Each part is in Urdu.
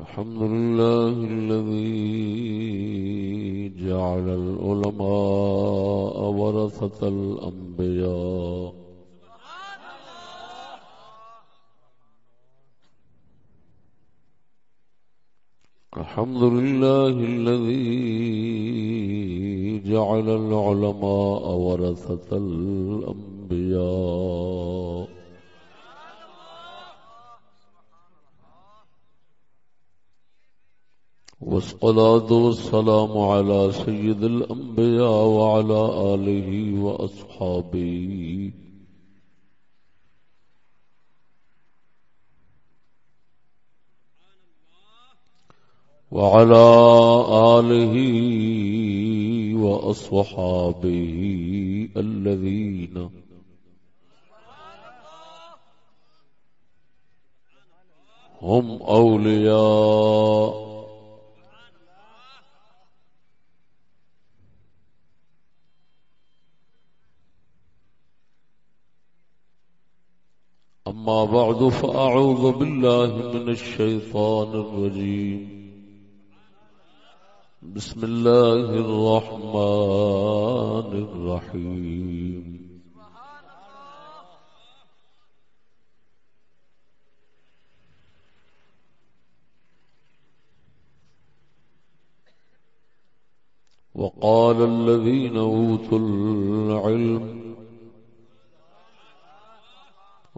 الحمد لله الذي جعل العلماء ورثة الأنبياء. الحمد لله الذي جعل العلماء ورثة الأنبياء. والصلاة والسلام على سيد الأنبياء وعلى آله وأصحابه. وعلى آله وأصحابه الذين هم أولياء. أما بعد فأعوذ بالله من الشيطان الرجيم. بسم الله الرحمن الرحيم. وقال الذين أوتوا العلم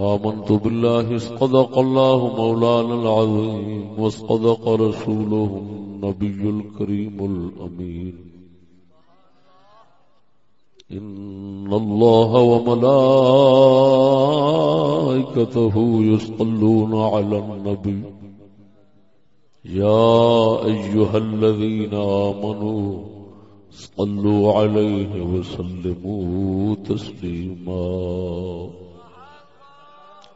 آمنت بالله اسقدق الله مولانا العظيم واسقدق رسولهم النبي الكريم الأمين. إن الله وملائكته يصلون على النبي. يا أيها الذين آمنوا صلوا عليه وسلموا تسليما.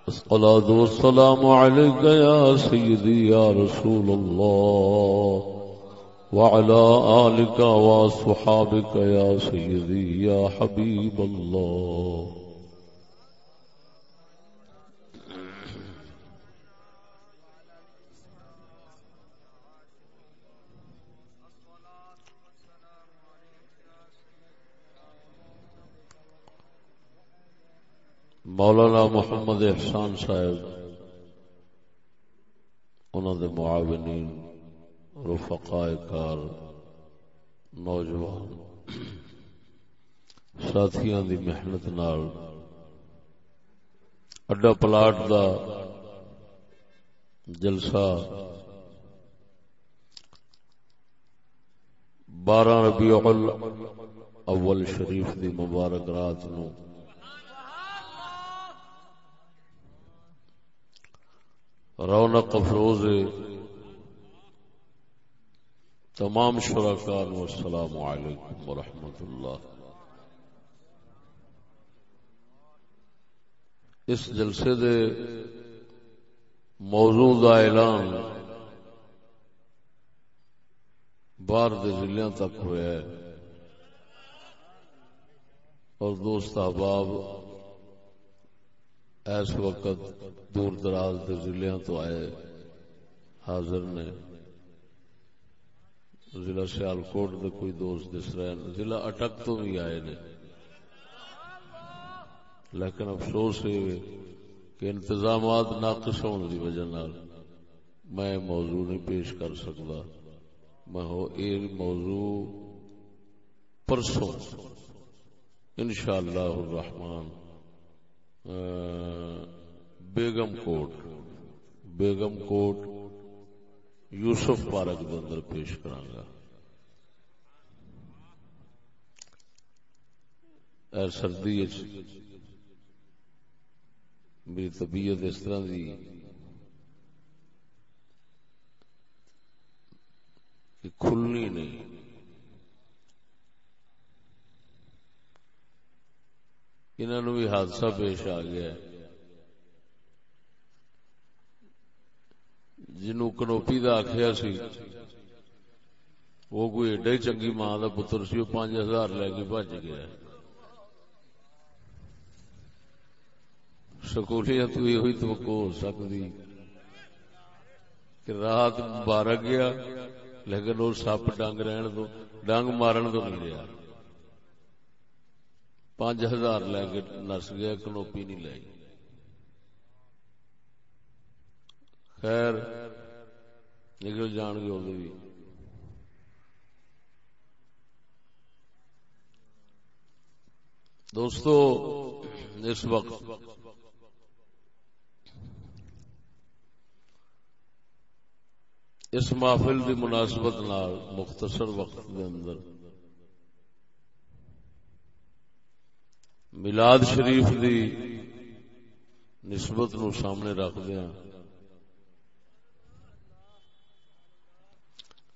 الصلاة والسلام عليك يا سيدي يا رسول الله وعلى آلك وصحابك يا سيدي يا حبيب الله مولانا محمد احسان صاحب، انہوں دے معاونین رفقائے کار، نوجوان، ساتھیاں دی محنت نال اڈا پلاٹ دا جلسہ بارہ ربیع اول شریف دی مبارک رات نو رونق افروز، تمام شرکار السلام علیکم ورحمۃ اللہ۔ اس جلسے دے موضوع کا اعلان باہر دے ضلع تک ہوا ہے۔ اور دوست احباب اس وقت دور دراز کے ضلع تو آئے حاضر نے۔ ضلع سیال کوٹ کے کوئی دوست دس رہے ہیں ضلع اٹک تو بھی آئے نے۔ لیکن افسوس ہے کہ انتظامات ناقص ہونے کی وجہ میں موضوع نہیں پیش کر سکتا۔ میں یہ موضوع پرسوں۔ انشاءاللہ الرحمن۔ بیگم کوٹ بیگم کوٹ یوسف پارک کے اندر پیش کرا سردی میری طبیعت اس طرح دی کھلنی نہیں۔ انہوں بھی حادثہ پیش آ گیا جنو کنوپی کا آخیا سی، وہ کوئی ایڈا ہی چنگی ماں کا پتر سی، وہ پانچ ہزار لے کے بج گیا۔ سکولیت بھی ہوئی تو ہو سکتی کہ رات مبارک گیا، لیکن وہ سپ ڈنگ رہن تو ڈنگ مارن تو نہیں رہا۔ پانچ ہزار لے کے نس گیا کنوپی نہیں لائی خیر نکل جان گے وہ بھی۔ دوستو، اس وقت اس محفل کی مناسبت نال مختصر وقت کے اندر ملاد شریف دی نسبت نو سامنے رکھ دیا۔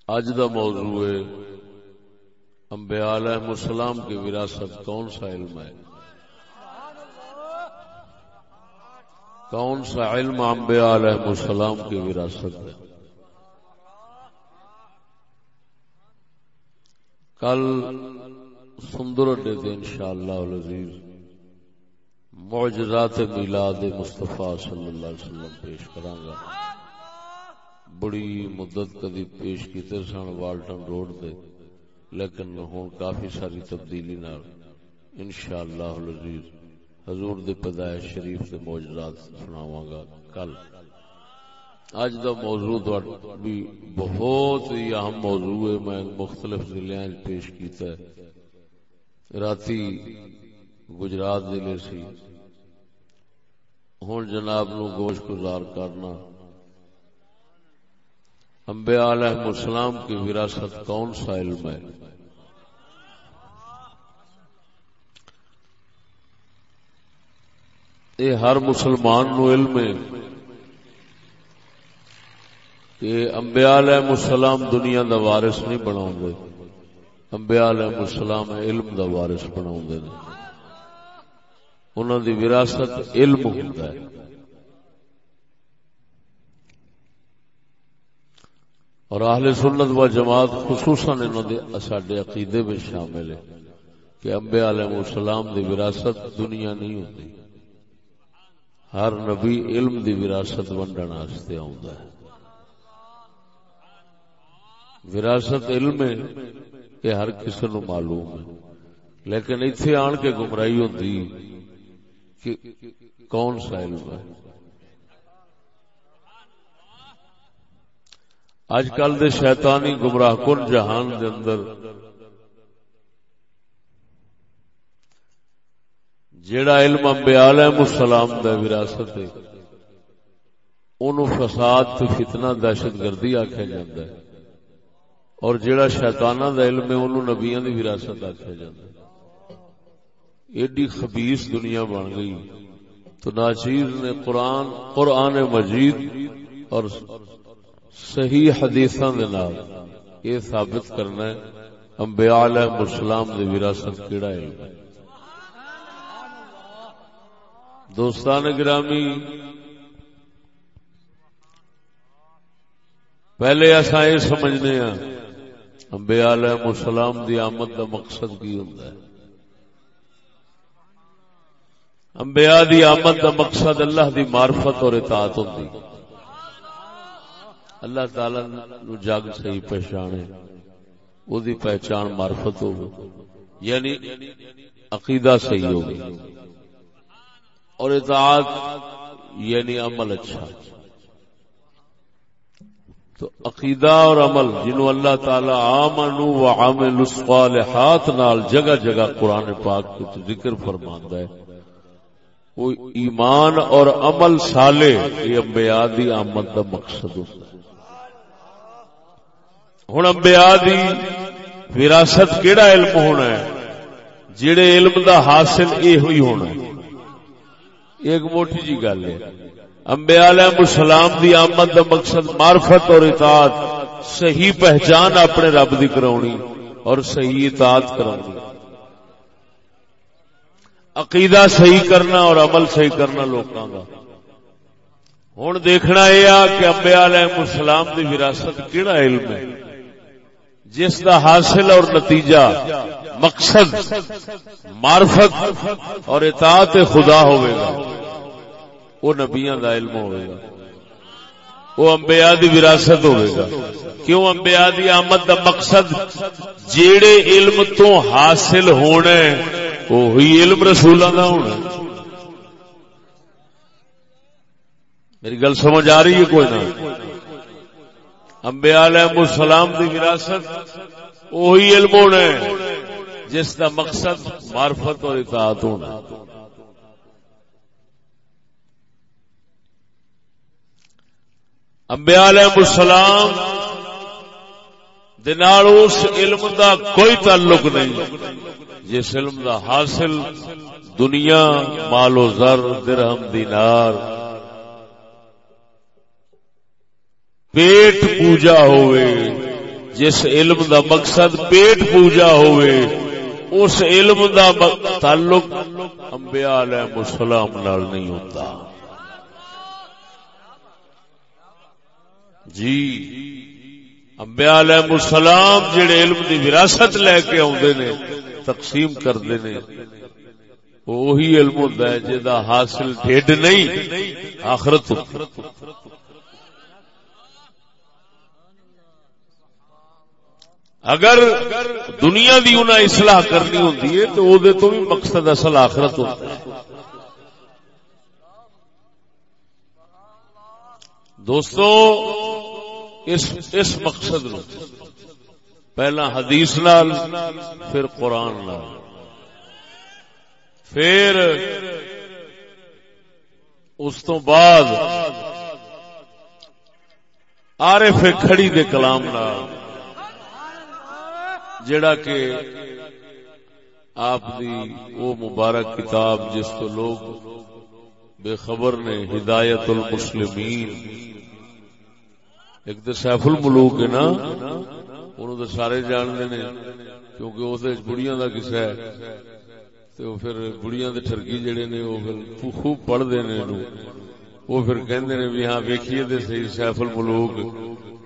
اج دا موضوع ہے، انبیاء علیہ السلام کی وراثت کون سا علم ہے؟ کون سا علم انبیاء علیہ السلام کی وراثت ہے؟ کل سندر اڈے ان شاء اللہ معجزات میلاد مصطفیٰ صلی اللہ علیہ وسلم پیش کرا گا بڑی مدت کدی پیش کیتے سن والٹن روڈ دے لیکن ہوں کافی ساری تبدیلی نال انشاءاللہ العزیز حضور دے پیدائش شریف دے معجزات سناواں گا کل۔ اج دا موضوع بھی بہت ہی اہم موضوع ہے، میں مختلف ضلع پیش کیتا ہے۔ راتی گجرات ضلع سی۔ ہوں جناب نو گوش گزار کرنا۔ انبیاء علیہ السلام کی وراثت کون سا علم ہے یہ ہر مسلمان نو علم ہے۔ کہ انبیاء علیہ السلام دنیا دا وارث نہیں بنا انبیاء علیہ السلام علم دا وارث بنا انہوں دی وراثت علم ہوتا ہے۔ اور اہل سنت و جماعت خصوصاً انہوں دے سڈے عقیدے میں شامل ہے کہ انبیاء علیہ السلام دی وراثت دنیا نہیں ہوتی۔ ہر نبی علم دی وراثت ونڈن واسطے آਉਂدا ہے۔ وراثت علم ہے یہ ہر کسی نو معلوم ہے۔ لیکن اتنے آن کے گمراہی ہوتی کہ کون سا علم ہے؟ اج کل دے شیطانی گمراہ کن جہان دے اندر جیڑا علم انبیاء علیہ السلام دا وراثت ہے، اونوں فساد تے فتنہ دہشت گردی آکھیا جاندا ہے۔ اور جیڑا شیطانہ دا علم ہے انہوں نبیان دی وراثت آکھیا جاندا ہے۔ ایڈی خبیث دنیا بن گئی۔ تو ناچیز نے قرآن قرآن مجید اور صحیح حدیثاں دے نال یہ ثابت کرنا ہے، انبیاء علیہ السلام دی وراثت کیڑا ہے؟ دوستان گرامی، پہلے ایسا یہ سمجھنے ہیں انبیاء علیہ السلام دی آمد دا مقصد کی ہوندا ہے؟ انبیاء دی آمد دا مقصد اللہ دی معرفت اور اطاعت ہوندی۔ اللہ تعالی نو جگ صحیح پہچانے او دی پہچان معرفت ہو یعنی عقیدہ صحیح ہو اور اطاعت یعنی عمل اچھا۔ تو عقیدہ اور عمل جنہوں اللہ تعالی آمنو و عامل الصالحات نال جگہ جگہ قرآن پاک کو ذکر فرماندا ہے۔ وہ ایمان اور عمل صالح، یہ انبیاء دی آمد دا مقصد ہوتا ہے۔ ہن انبیاء دی وراثت کیڑا علم ہونا ہے؟ جڑے علم دا حاصل اے ہوئی ہونا ہے۔ ایک موٹی جی گل ہے۔ انبیاء علیہ السلام دی آمد دا مقصد معرفت اور اطاعت، صحیح پہچان اپنے رب دی کرونی اور صحیح اطاعت کرونی عقیدہ صحیح کرنا اور عمل صحیح کرنا لوگوں کا ہوں دیکھنا یہ کہ امبیا علیہ السلام کی وراثت کہڑا علم ہے؟ جس دا حاصل اور نتیجہ مقصد، معرفت اور اطاعت خدا ہوئے گا۔ وہ نبیاں دا علم ہوئے گا۔ وہ امبیا دی وراثت ہوئے گا۔ کیوں امبیا دی آمد دا مقصد جیڑے علم تو حاصل ہونے وہی علم رسولوں دا ہونا میری گل سمجھ آ رہی ہے کوئی نہ امبیا علیہ السلام دی وراثت وہی علم ہونا جس کا مقصد معرفت اور اطاعت ہونا امبیا علیہ السلام دنال اس علم دا کوئی تعلق نہیں جس علم دا حاصل دنیا مال و زر، درہم، دینار۔ پیٹ پوجا ہوئے، جس علم دا مقصد پیٹ پوجا ہوئے، اس علم دا تعلق انبیاء علیہ السلام نال نہیں ہوتا۔ جی انبیاء علیہ السلام جڑے علم دی وراثت لے کے آدھے نے تقسیم کرتے نے وہی علم ہوتا ہے جہاں حاصل ڈیڈ نہیں، آخرت اگر دنیا دی انہیں اصلاح کرنی ہوتی ہے تو وہ تو بھی مقصد اصل آخرت ہوتا ہے۔ دوستو، اس اس مقصد نو پہلا حدیث نال، پھر قرآن نال۔ پھر اس تو بعد عارف کھڑی دے کلام نال، جڑا کہ آپ دی وہ مبارک کتاب جس تو لوگ بے خبر نے، ہدایت المسلمین۔ ایک تو سیف الملوک ہے نا۔ انہوں تو سارے جانتے نے کیونکہ وہ بڑیاں کا کسا ہے تو پھر بڑیاں دے ٹرکی جڑے نے وہ پھر خوب پڑھتے ہیں وہ پھر کہندے نے بھی ہاں ویکھیے تے صحیح سیف الملوک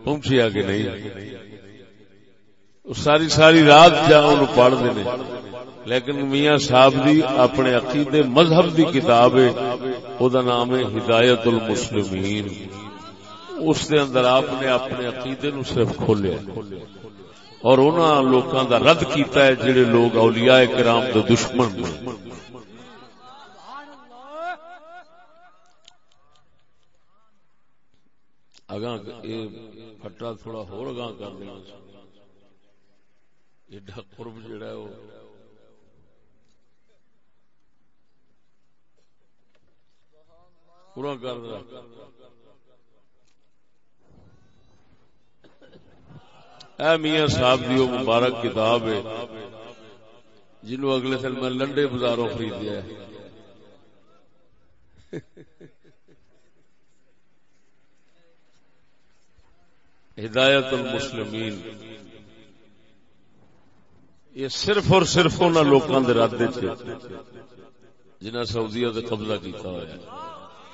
پہنچیا کہ نہیں ساری ساری رات جا پڑھ دے لیکن میاں صاحب دی اپنے عقیدے مذہب دی کتاب ہے او دا نام ہے ہدایت المسلمین اس دے اندر آپ نے اپنے عقیدے نو صرف کھولیا اور انہاں لوکاں دا رد کیتا ہے جڑے لوگ اولیاء کرام دے دشمن نے۔ اگاں اے پھٹا تھوڑا ہور اگاں کر دینا ایڈا قرب جڑا ہے وہ۔ پورا کر رہا۔ اے میاں صاحب دی وہ مبارک کتاب ہے، جنہوں اگلے سال میں لنڈے بازاروں خریدیا ہے۔ ہدایت المسلمین۔ یہ صرف اور صرف ان لوگوں کے ارادے جنہیں سعودیا سے قبضہ کیتا ہوا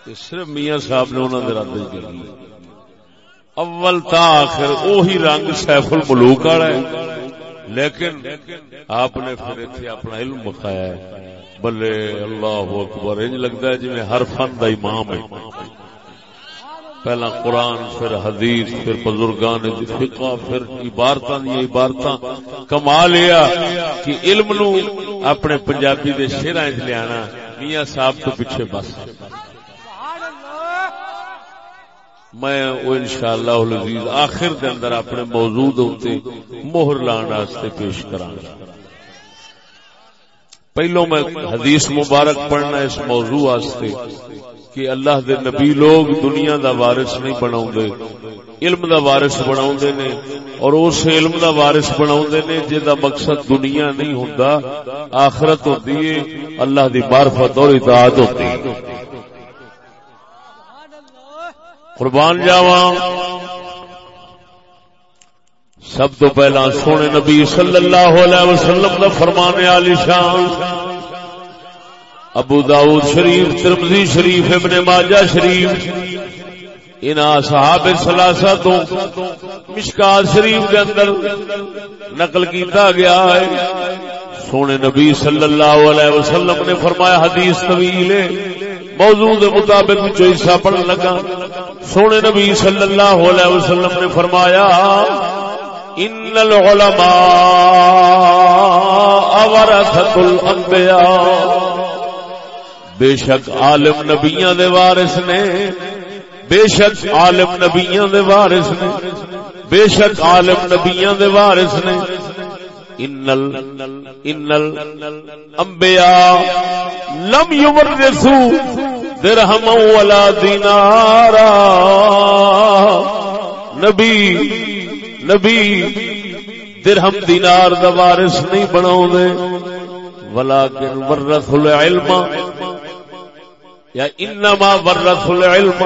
یہ صرف میاں صاحب نے انہوں نے ارادے کی اول تا آخر وہی رنگ سیف الملوک والا ہے۔ لیکن آپ نے پھر اتنے اپنا علم بخایا ہے۔ بلے اللہ اکبر، انج لگتا ہے جی ہر فن کا امام ہے۔ پہلا قرآن، پھر حدیث، پھر بزرگان فقہ، پھر عبارت عبارت کما لیا کہ علم نو اپنے پنجابی دے شیرا لیا میاں صاحب تو پیچھے بس۔ میں وہ انشاءاللہ العزیز آخر دے اندر اپنے موضوع ہوتے مہر لان واسطے پیش کراں گا۔ پہلو میں حدیث مبارک پڑھنا اس موضوع واسطے کہ اللہ دے نبی لوگ دنیا دا وارث نہیں بناؤ علم دا وارث بناؤ نے، اور اس علم دا وارث بناؤ نے جہاں مقصد دنیا نہیں ہوں آخرت ہوتی ہے، اللہ دی معرفت اور اطاعت ہوتی ہے قربان جاواں۔ سب تو پہلا سونے نبی صلی اللہ علیہ وسلم کا فرمانے علی شان۔ ابو داؤد شریف ترمزی شریف، ابن ماجہ شریف ان صحاب سلاسا تو مشکات شریف کے اندر نقل کیتا گیا ہے۔ سونے نبی صلی اللہ علیہ وسلم نے فرمایا حدیث طویل ہے۔ موضوع دے مطابق جو حصہ پڑھن لگا۔ سونے نبی صلی اللہ علیہ وسلم نے فرمایا، ان العلماء ورثت الانبیاء بے شک عالم نبیاں دے وارث نے۔ بے شک عالم نبیاں دے وارث نے۔ بے شک عالم نبیاں دے وارث نے۔ انل انل انبیاء لم یورثو درہم ولا دینارا نبی نبی درہم دینار دا وارث نہیں بناؤ دے ولیکن ورث العلم، یا انما ورث العلم.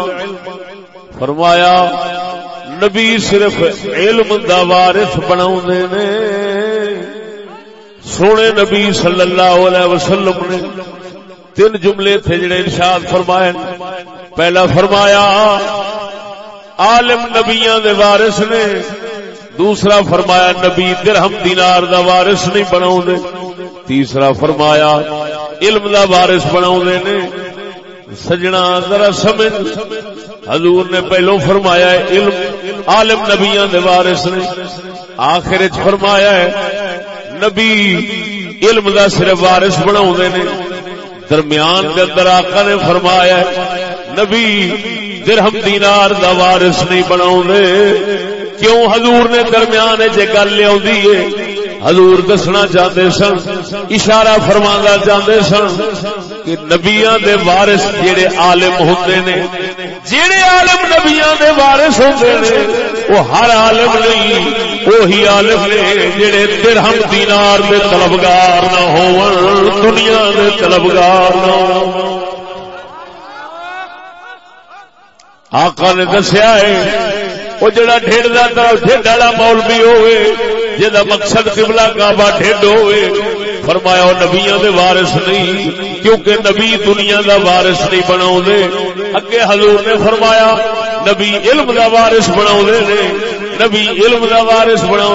فرمایا، نبی صرف علم دا وارث بناؤ نے۔ سونے نبی صلی اللہ علیہ وسلم نے تین جملے تھے جڑے ارشاد فرمائے پہلا فرمایا، عالم نبیاں دے وارث نے۔ دوسرا فرمایا، نبی درہم دینار دا وارث نہیں بناؤ دے تیسرا فرمایا، علم دا وارث بناؤ دے نے۔ سجنا ذرا سمجھ۔ حضور نے پہلو فرمایا ہے، علم عالم نبیاں دے وارث نے۔ آخر فرمایا ہے نبی، علم دا صرف وارث بناؤ دے نے۔ درمیان دے اندر آقا نے فرمایا نبی، درہم دینار دا وارث نہیں بناؤ دے کیوں حضور نے درمیان جے گل لیا حضور دسنا چاہتے سن، اشارہ فرما چاہتے سن کہ نبیا دے وارث جڑے عالم ہوتے نے، جڑے عالم نبیا دے وارث ہوتے نے وہ ہر عالم نہیں، وہی عالم نے جڑے درہم دینار دے طلبگار نہ ہو دنیا دے طلبگار نہ ہو آقا نے دسیا ہے، وہ جڑا ڈھڈ کا ڈھڈ والا مول بھی ہوئے جا مقصد کبلا کعبہ ڈھڈ ہوئے فرمایا نبیاں دے وارث نہیں، کیونکہ نبی دنیا دا وارث نہیں بنا اگے حضور نے فرمایا، نبی علم دا وارث بنا نبی علم دا وارث بنا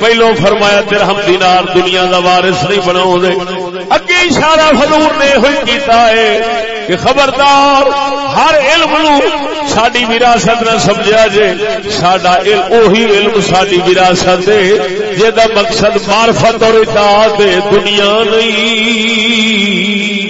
پہلو فرمایا، درہم دینار دنیا دا وارث نہیں بنا اگے اشارہ حضور نے ہوئی کیتا ہے کہ خبردار، ہر علم نو ساری وراثت نہ سمجھا جے سڈا اوہی علم ساری وراثت ہے جہاں مقصد مارفت اور اطاعت دنیا نہیں۔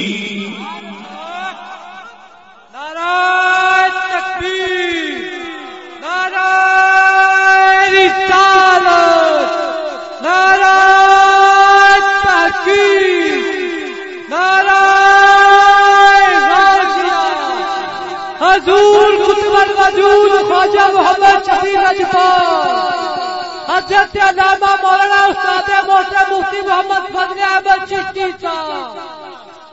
موجود خواجہ محمد شفیع رجپا حضرت علامہ مولانا استاد موٹے مفتی محمد فضل احمد چشتی صاحب،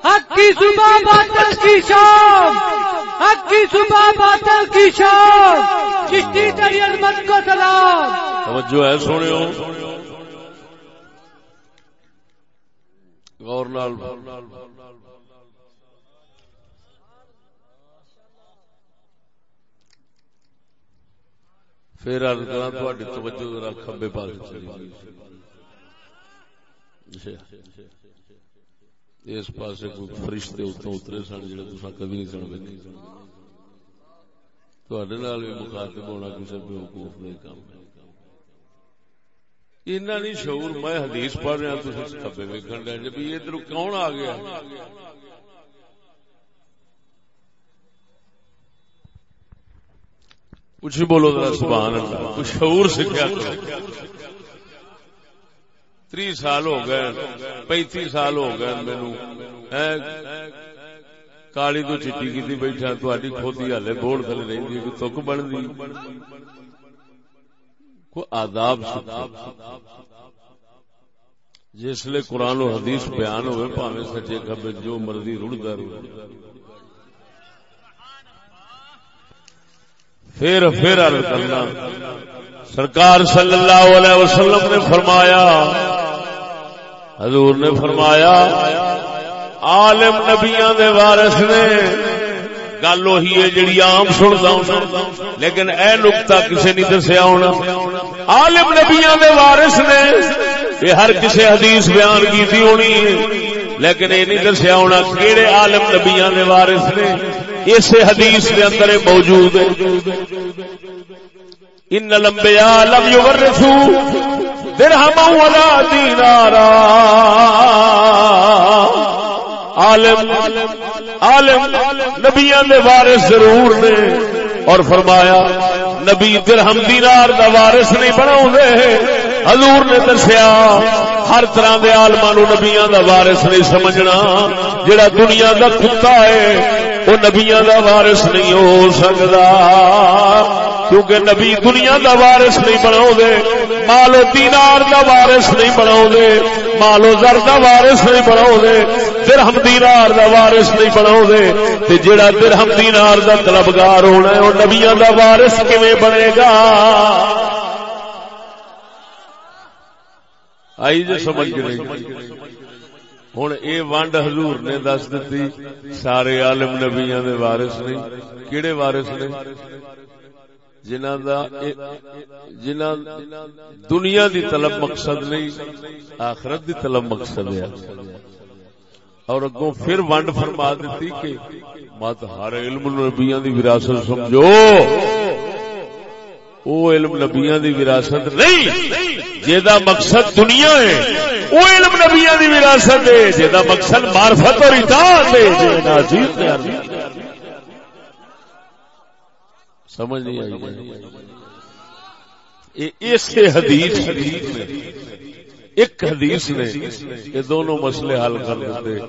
حق کی صبح باطل کی شام، حق کی صبح باطل کی شام، چشتی تری علمت کو سلام۔ توجہ ہے سونے ہو غور لال پھر ارد کرا تھوڑی توجہ ذرا کھبے پاس چلی اس پاس کوئی فرشتے اتوں اترے سن جڑے تصا کبھی نہیں سن گے تھوڑے نال بھی مخاطب ہونا کسی بے وقوف نہیں کام اینا نہیں شعور میں حدیث پڑھ رہا تو کھبے ویکن ڈے جب ادھر کون آ گیا؟ کچھ بولو ذرا سبحان اللہ، کچھ شعور سیکھا تری سال ہو گئے پینتی سال ہو گئے مینو کالی تو چیٹی کی بیٹھا تھی کھوتی ہالے بوڑ تھلے رہی تک بن گئی کو آداب جس لیے قرآن و حدیث بیان ہوئے پاوے سچے کبے جو مرضی رڑ رڑ پھر پھر عرض کرنا۔ سرکار صلی اللہ علیہ وسلم نے فرمایا، حضور نے فرمایا، عالم نبیاں دے وارث نے، گل وہی ہے جڑی عام سنتا ہوں۔ لیکن اے نقطہ کسی نہیں دسیا ہونا۔ عالم نبیاں دے وارث نے، یہ ہر کسی حدیث بیان کی ہونی ہے۔ لیکن یہ نہیں دسیا ہونا کہڑے عالم نبیاں دے وارث نے۔ اس حدیث کے اندر موجود ہے۔ ان لمبیا لم یورثو درہم ولا دینارا۔ عالم عالم، نبیاں دے وارث ضرور نے۔ اور فرمایا، نبی درہم دینار دا وارث نہیں بناؤ حضور نے دسیا، ہر طرح دے آلما نو نبیاں دا وارث نہیں سمجھنا، جڑا دنیا دا کتا ہے وہ نبیاں دا وارث نہیں ہو سکتا کیونکہ نبی دنیا دا وارث نہیں بناؤ دے مالو دینار دا وارث نہیں بناؤ دے مالو زر دا وارث نہیں بناؤ دے درہم دینار دا وارث نہیں بناؤ دے تے جڑا درہم دینار دا طلبگار ہونا ہے، وہ نبیاں دا وارث کیویں بنے گا؟ آئی جو سمجھ گئے۔ ہوں یہ ونڈ حضور نے دس دیتی سارے عالم نبیاں دے وارث نے کیڑے وارث نے جنہ دا جنہ دنیا دی طلب مقصد نہیں آخرت دی طلب مقصد ہے اور اگوں پھر ونڈ فرما دیتی کہ مت ہر علم نبیاں دی وراثت سمجھو وہ علم نبیاں دی وراثت نہیں، جیدا مقصد دنیا ہے۔ وہ علم نبیاں دی وراثت ہے، جیدا مقصد معرفت اور اطاعت ہے، جیدا چیز سمجھ نہیں آئی۔ اس حدیث میں ایک حدیث نے یہ دونوں مسئلے حل کر دیتے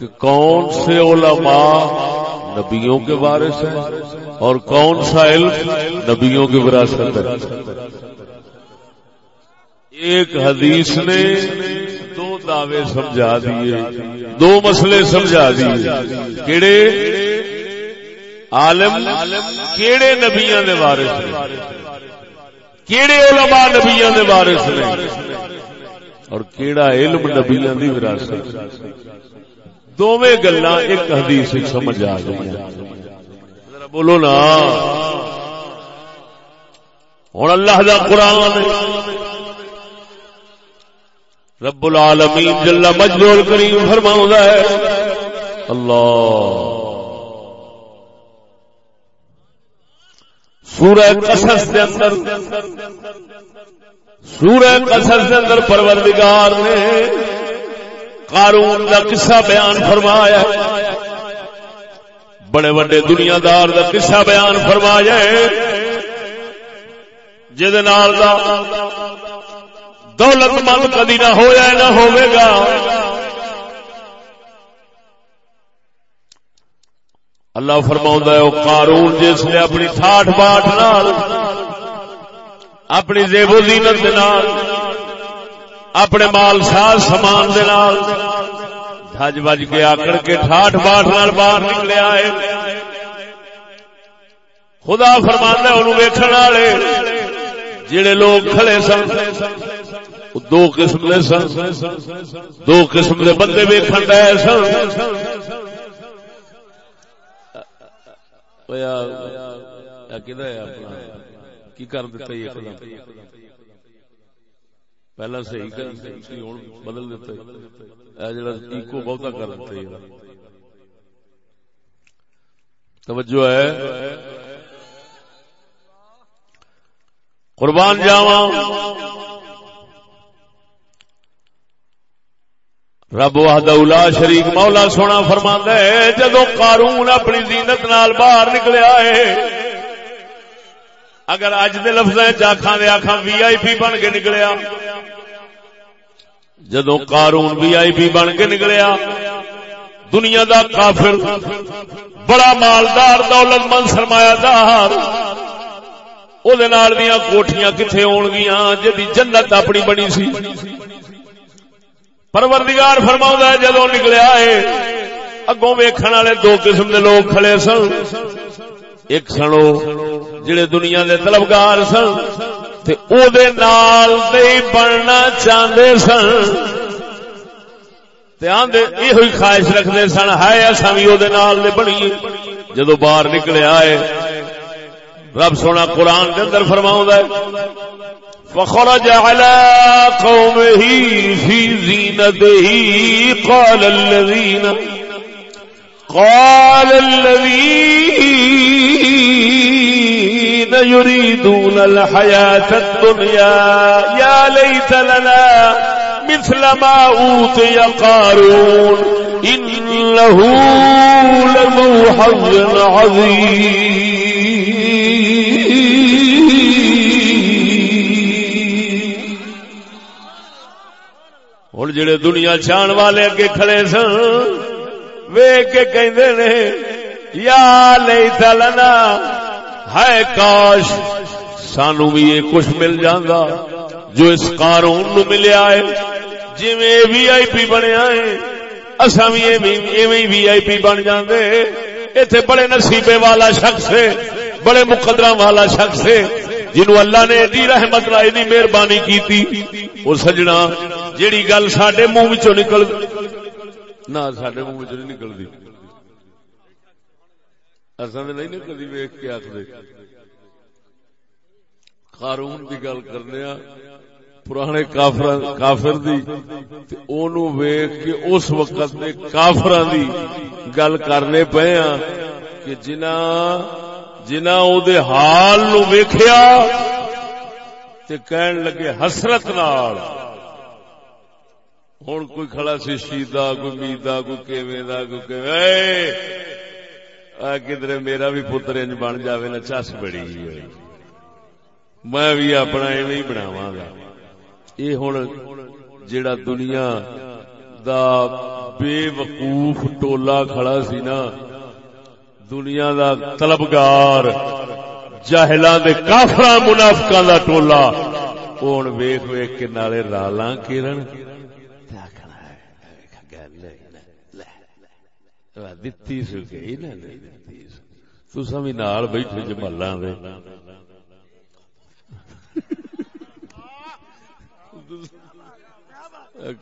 کہ کون سے علماء نبیوں کے وارث ہیں اور کون سا علم نبیوں کی وراثت ہے؟ ایک حدیث نے دو دعوے سمجھا دیے، دو مسئلے سمجھا دیے۔ کیڑے؟ عالم کیڑے نبیاں دے وارث نے کیڑے علماء نبیاں دے وارث نے اور کیڑا علم نبیاں دی وراثت دوویں گلاں ایک حدیث سمجھ آ گئی بولو نا۔ ہوں اللہ دا قرآن رب العالمین جل مجدور کریم فرماؤں ہے۔ اللہ۔ سورہ قصص دے اندر سورہ قصص دے اندر پروردگار نے قارون دا قصہ بیان فرمایا بڑے بڑے دنیا دار کا قصہ بیان فرمایا جہد دولت مند کدی نہ ہوا نہ ہوئے گا۔ اللہ فرما ہے وہ قارون جس نے اپنی ٹھاٹ باٹ نال اپنی زیب و زینت نال اپنے مال ساز سامان دے نال دج بج کے آکڑ کے ٹھاٹ باٹ نال باہر نکلیا ہے خدا فرمانا انہوں ویکھن والے جڑے لوگ کھڑے سن دو قسم دے سن دو قسم دے بندے ویکھن دے سن کدھر ہے اپنا کی کر دیتا پہلا صحیح کر بدل دیتا ایکو بہتا کر دیتا توجہ ہے۔ قربان جاوا رب وحدہ شریک مولا سونا فرما ہے، جدو قارون اپنی زینت نال باہر نکلیا ہے اگر اج دے لفظ آخان دے آخان وی آئی پی بن کے نکلیا۔ جدو قارون وی آئی پی بن کے نکلیا، دنیا دا کافر بڑا مالدار دولت مند سرمایہ دار دیا کوٹیاں کتنے ہون گیا جی جنت اپنی بنی سی۔ پروردگار فرما ہے جدو نکلیا ہے، اگوں ویکھن والے دو قسم کے لوگ کھڑے سن۔ ایک سنو، جڑے دنیا دے طلبگار سن، تے او دے نال دے بننا چاہندے سن۔ یہ ہوئی خواہش رکھتے سن ہے اصا بھی وہ بنی۔ جدو باہر نکلے آئے، رب سونا قرآن کے اندر فرماؤں فخرج على قومه في زينته قال الذين قال الذين يريدون الحياة الدنيا. يا ليت لنا مثل ما أوتي قارون. إنه لذو حظ عظيم. ہوں جڑے دنیا چان والے اگے کھڑے سن ویگ کے کہندے نے، یا لئی تلنا ہے کاش، سانو بھی یہ کچھ مل جاندہ جو اس قارون نو ملیا ہے۔ جی میں وی آئی پی بنیا ہے اسا بھی ایویں وی آئی پی بن جاندے۔ ایتھے بڑے نصیبے والا شخص ہے، بڑے مقدرہ والا شخص ہے جنو اللہ نے ایڈی رحمت لائی دی مہربانی کی وہ سجنا، جیڑی گل سڈے منہ چ نکل نہ سڈے منہ چ نہیں نکلتی اصل نہیں نکلتی ویخ کے آخر قارون کی گل کرنے پرانے کافر کافر دی اونوں ویخ کے اس وقت کافر دی گل کرنے پے ہاں کہ جنہ جنا دے حال نو ویکھیا تے کہن لگے حسرت نال۔ ہوں کوئی کھڑا سی شیدا کوئی میدا کوئی کیویں دا، کوئی کیویں۔ کدھر میرا بھی پتر انج بن جاوے نا، چس بڑی ہوئی میں بھی اپنا ایویں ہی بناواں گا۔ یہ ہوں جیڑا دنیا دا بے وقوف ٹولا کھڑا سی نا، دنیا دا طلبگار، جاہلاں دے کافراں منافقاں دا ٹولا ہن ویکھ ویکھ کے نالے رالاں کرن دتی سو گئی نا تسا بھی نال بیٹھے جمالاں دے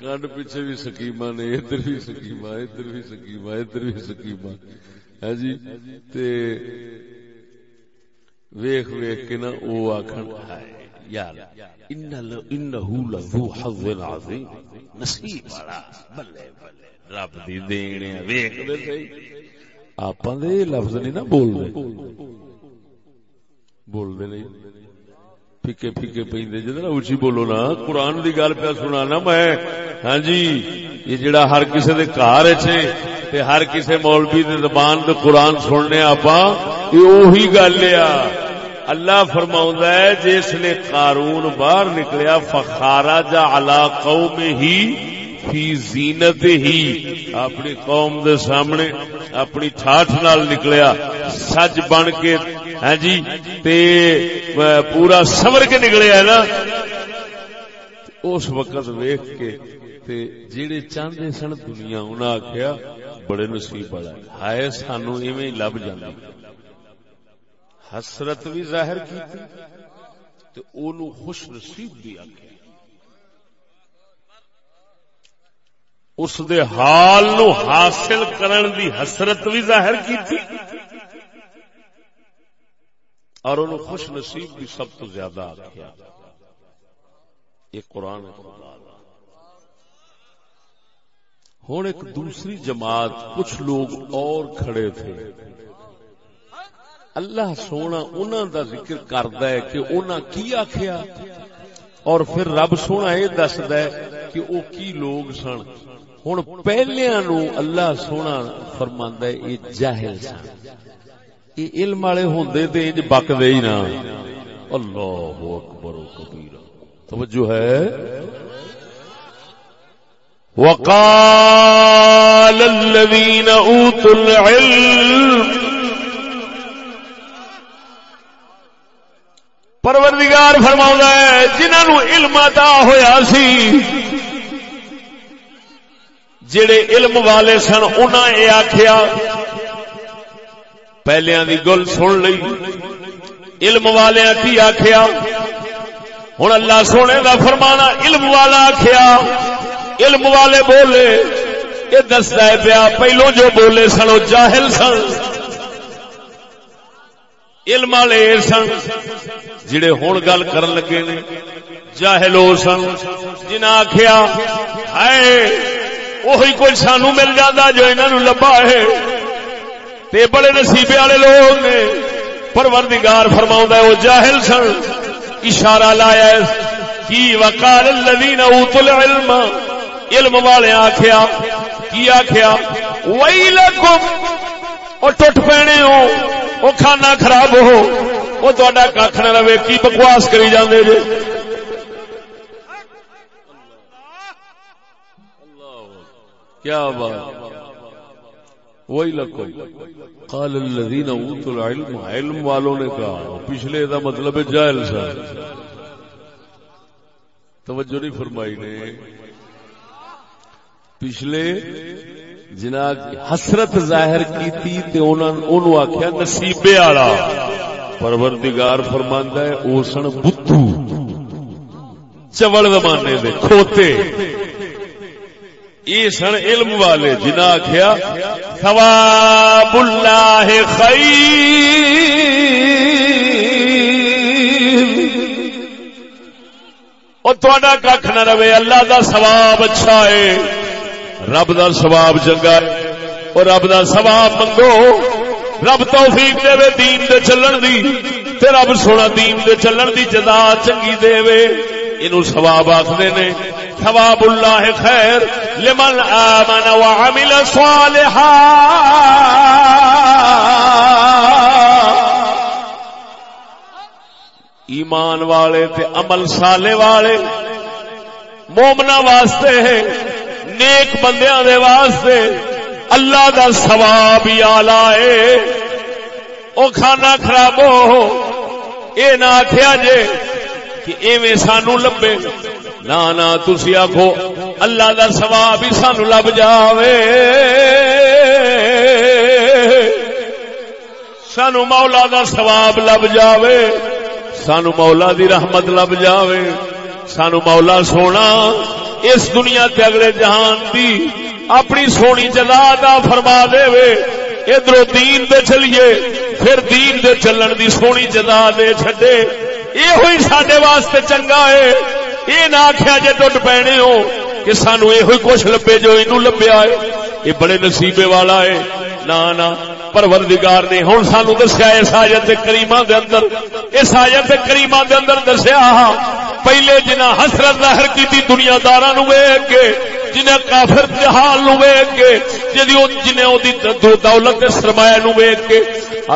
کنڈ پیچھے بھی سکیما نے ادھر بھی سکیما ادھر بھی سکیما ادھر بھی سکیما ہے جی تے ویخ ویخ کے نا او آکھن آئے یار انہو لذو حظ عظیم نصیب والا بلے بلے رب دی دینے ویخ دے صحیح آپاں دے لفظ نہیں نا بول دے بول دے نہیں پھکے پھکے پیندے جدنا اونچی بولو نا قرآن دی گل پہ سنانا میں ہاں جی یہ جڑا ہر کسی دے گھر اچھے تے ہر کسی مولوی دے زبان تے قرآن سننے آپ یہ گل لیا اللہ فرماؤں ہے جس نے قارون باہر نکلیا فخارا جا علا قوم ہی فی زینت ہی اپنی قوم دے سامنے اپنی ٹھاٹ نال نکلیا، سج بن کے ہاں جی تے پورا سمر کے نکلیا ہے نا۔ اس وقت ویخ کے، تے جڑے چاہتے سن دنیا انہیں آخیا بڑے نصیب والا ہائے سانو ایویں لب جانا حسرت بھی ظاہر کی تو اونوں خوش نصیب بھی آخیا اس دے حال نو حاصل کرن دی حسرت بھی ظاہر کی تھی اور انہوں خوش نصیب بھی سب تو زیادہ آخیا یہ قرآن ہوں ایک دوسری جماعت کچھ لوگ اور کھڑے تھے۔ اللہ سونا انہوں دا ذکر کرد ہے کہ انہوں کی آخیا اور پھر رب سونا یہ دسد کہ وہ کی لوگ سن۔ ہوں پہلے نو اللہ سونا فرماند ہے، یہ جاہل سن۔ یہ علم والے ہوں انج بکدے ہی نا اللہ اکبر و کبیر توجہ ہے۔ وقال الذين اوتوا العلم۔ پروردگار فرماؤں ہے جنہوں علم عطا ہویا سی جڑے علم والے سن، انہاں اے آکھیا، پہلیاں دی گل سن لئی۔ علم والے کی آکھیا؟ ہن اللہ سونے دا فرمانا، علم والا آکھیا، علم والے بولے۔ یہ دستا ہے پیا، پہلو جو بولے سن وہ جاہل سن۔ علم والے سن، جڑے ہوں گل کر لگے نے، جاہل وہ سن جنہ آخیا ہے وہی کوئی سانو مل جاتا جو انہوں لبا ہے۔ تے بڑے نصیبے والے لوگ نے۔ پروردگار فرما وہ جاہل سن، اشارہ لایا کی وکال الذین اوتوا العلم؟ علم والے آخیا کی آخیا ویلکم، او ٹوٹ پینے ہو، او کھانا خراب ہو۔ وہ تا کھ نہ رہے، کی بکواس کری جاندے جے؟ کیا بات؟ وہی لکو قال الذين اوتوا العلم، علم والوں نے کہا پچھلے دا مطلب ہے جاہل سا۔ توجہ نہیں فرمائی نے۔ پچھلے جنا حسرت ظاہر کی تھی تے انہوں آخیا نصیبے والا۔ پروردگار فرماندا ہے، او سن بدھو چوڑ زمانے دے کھوتے۔ یہ سن علم والے جنا آخیا ثواب اللہ خیر کھ نہ رہے، اللہ دا ثواب اچھا ہے۔ رب دا ثواب چنگا ہے۔ اور رب دا ثواب منگو۔ رب توفیق دے وے دین دے چلن دی۔ تے رب سونا دین دے چلن دی جدا چنگی دے وے۔ انو ثواب آخر نے۔ ثواب اللہ خیر لمن آمن وعمل صالحا. ایمان والے تے عمل سالے والے مومنا واسطے ہے نیک بندیاں دے واسطے اللہ دا ثواب ہی آلہ ہے۔ او کھانا خراب ہو اے نہ آخیا جے کہ ایویں سانو لبے۔ نہ تھی آخو اللہ دا سواب ہی سانو لب جاوے سانو مولا دا سواب لب جاوے سانو مولا دی رحمت لب جاوے سانو مولا سونا اس دنیا تے اگلے جہان دی اپنی سونی جلا دا فرما دے وے ادھر دین دے چلیے پھر دین دے چلن دی سونی جدا دے چھڈے یہ ہوئی سڈے واسطے چنگا ہے یہ نہ آخیا جی ٹوٹ پینے ہو کہ سانو یہ کچھ لبے جو یہ لبیا ہے، یہ بڑے نصیبے والا ہے۔ نہ پروردگار نے ہوں سانو دسیا اس آیت کریما دے اندر۔ اس آیت کریما دے اندر دسیا ہاں، پہلے جنہ حسرت ظاہر کی تھی دنیا دار ویگ کے جنہیں کافر جہال نو ویگ کے جنہیں دولت سرمایہ نو ویگ کے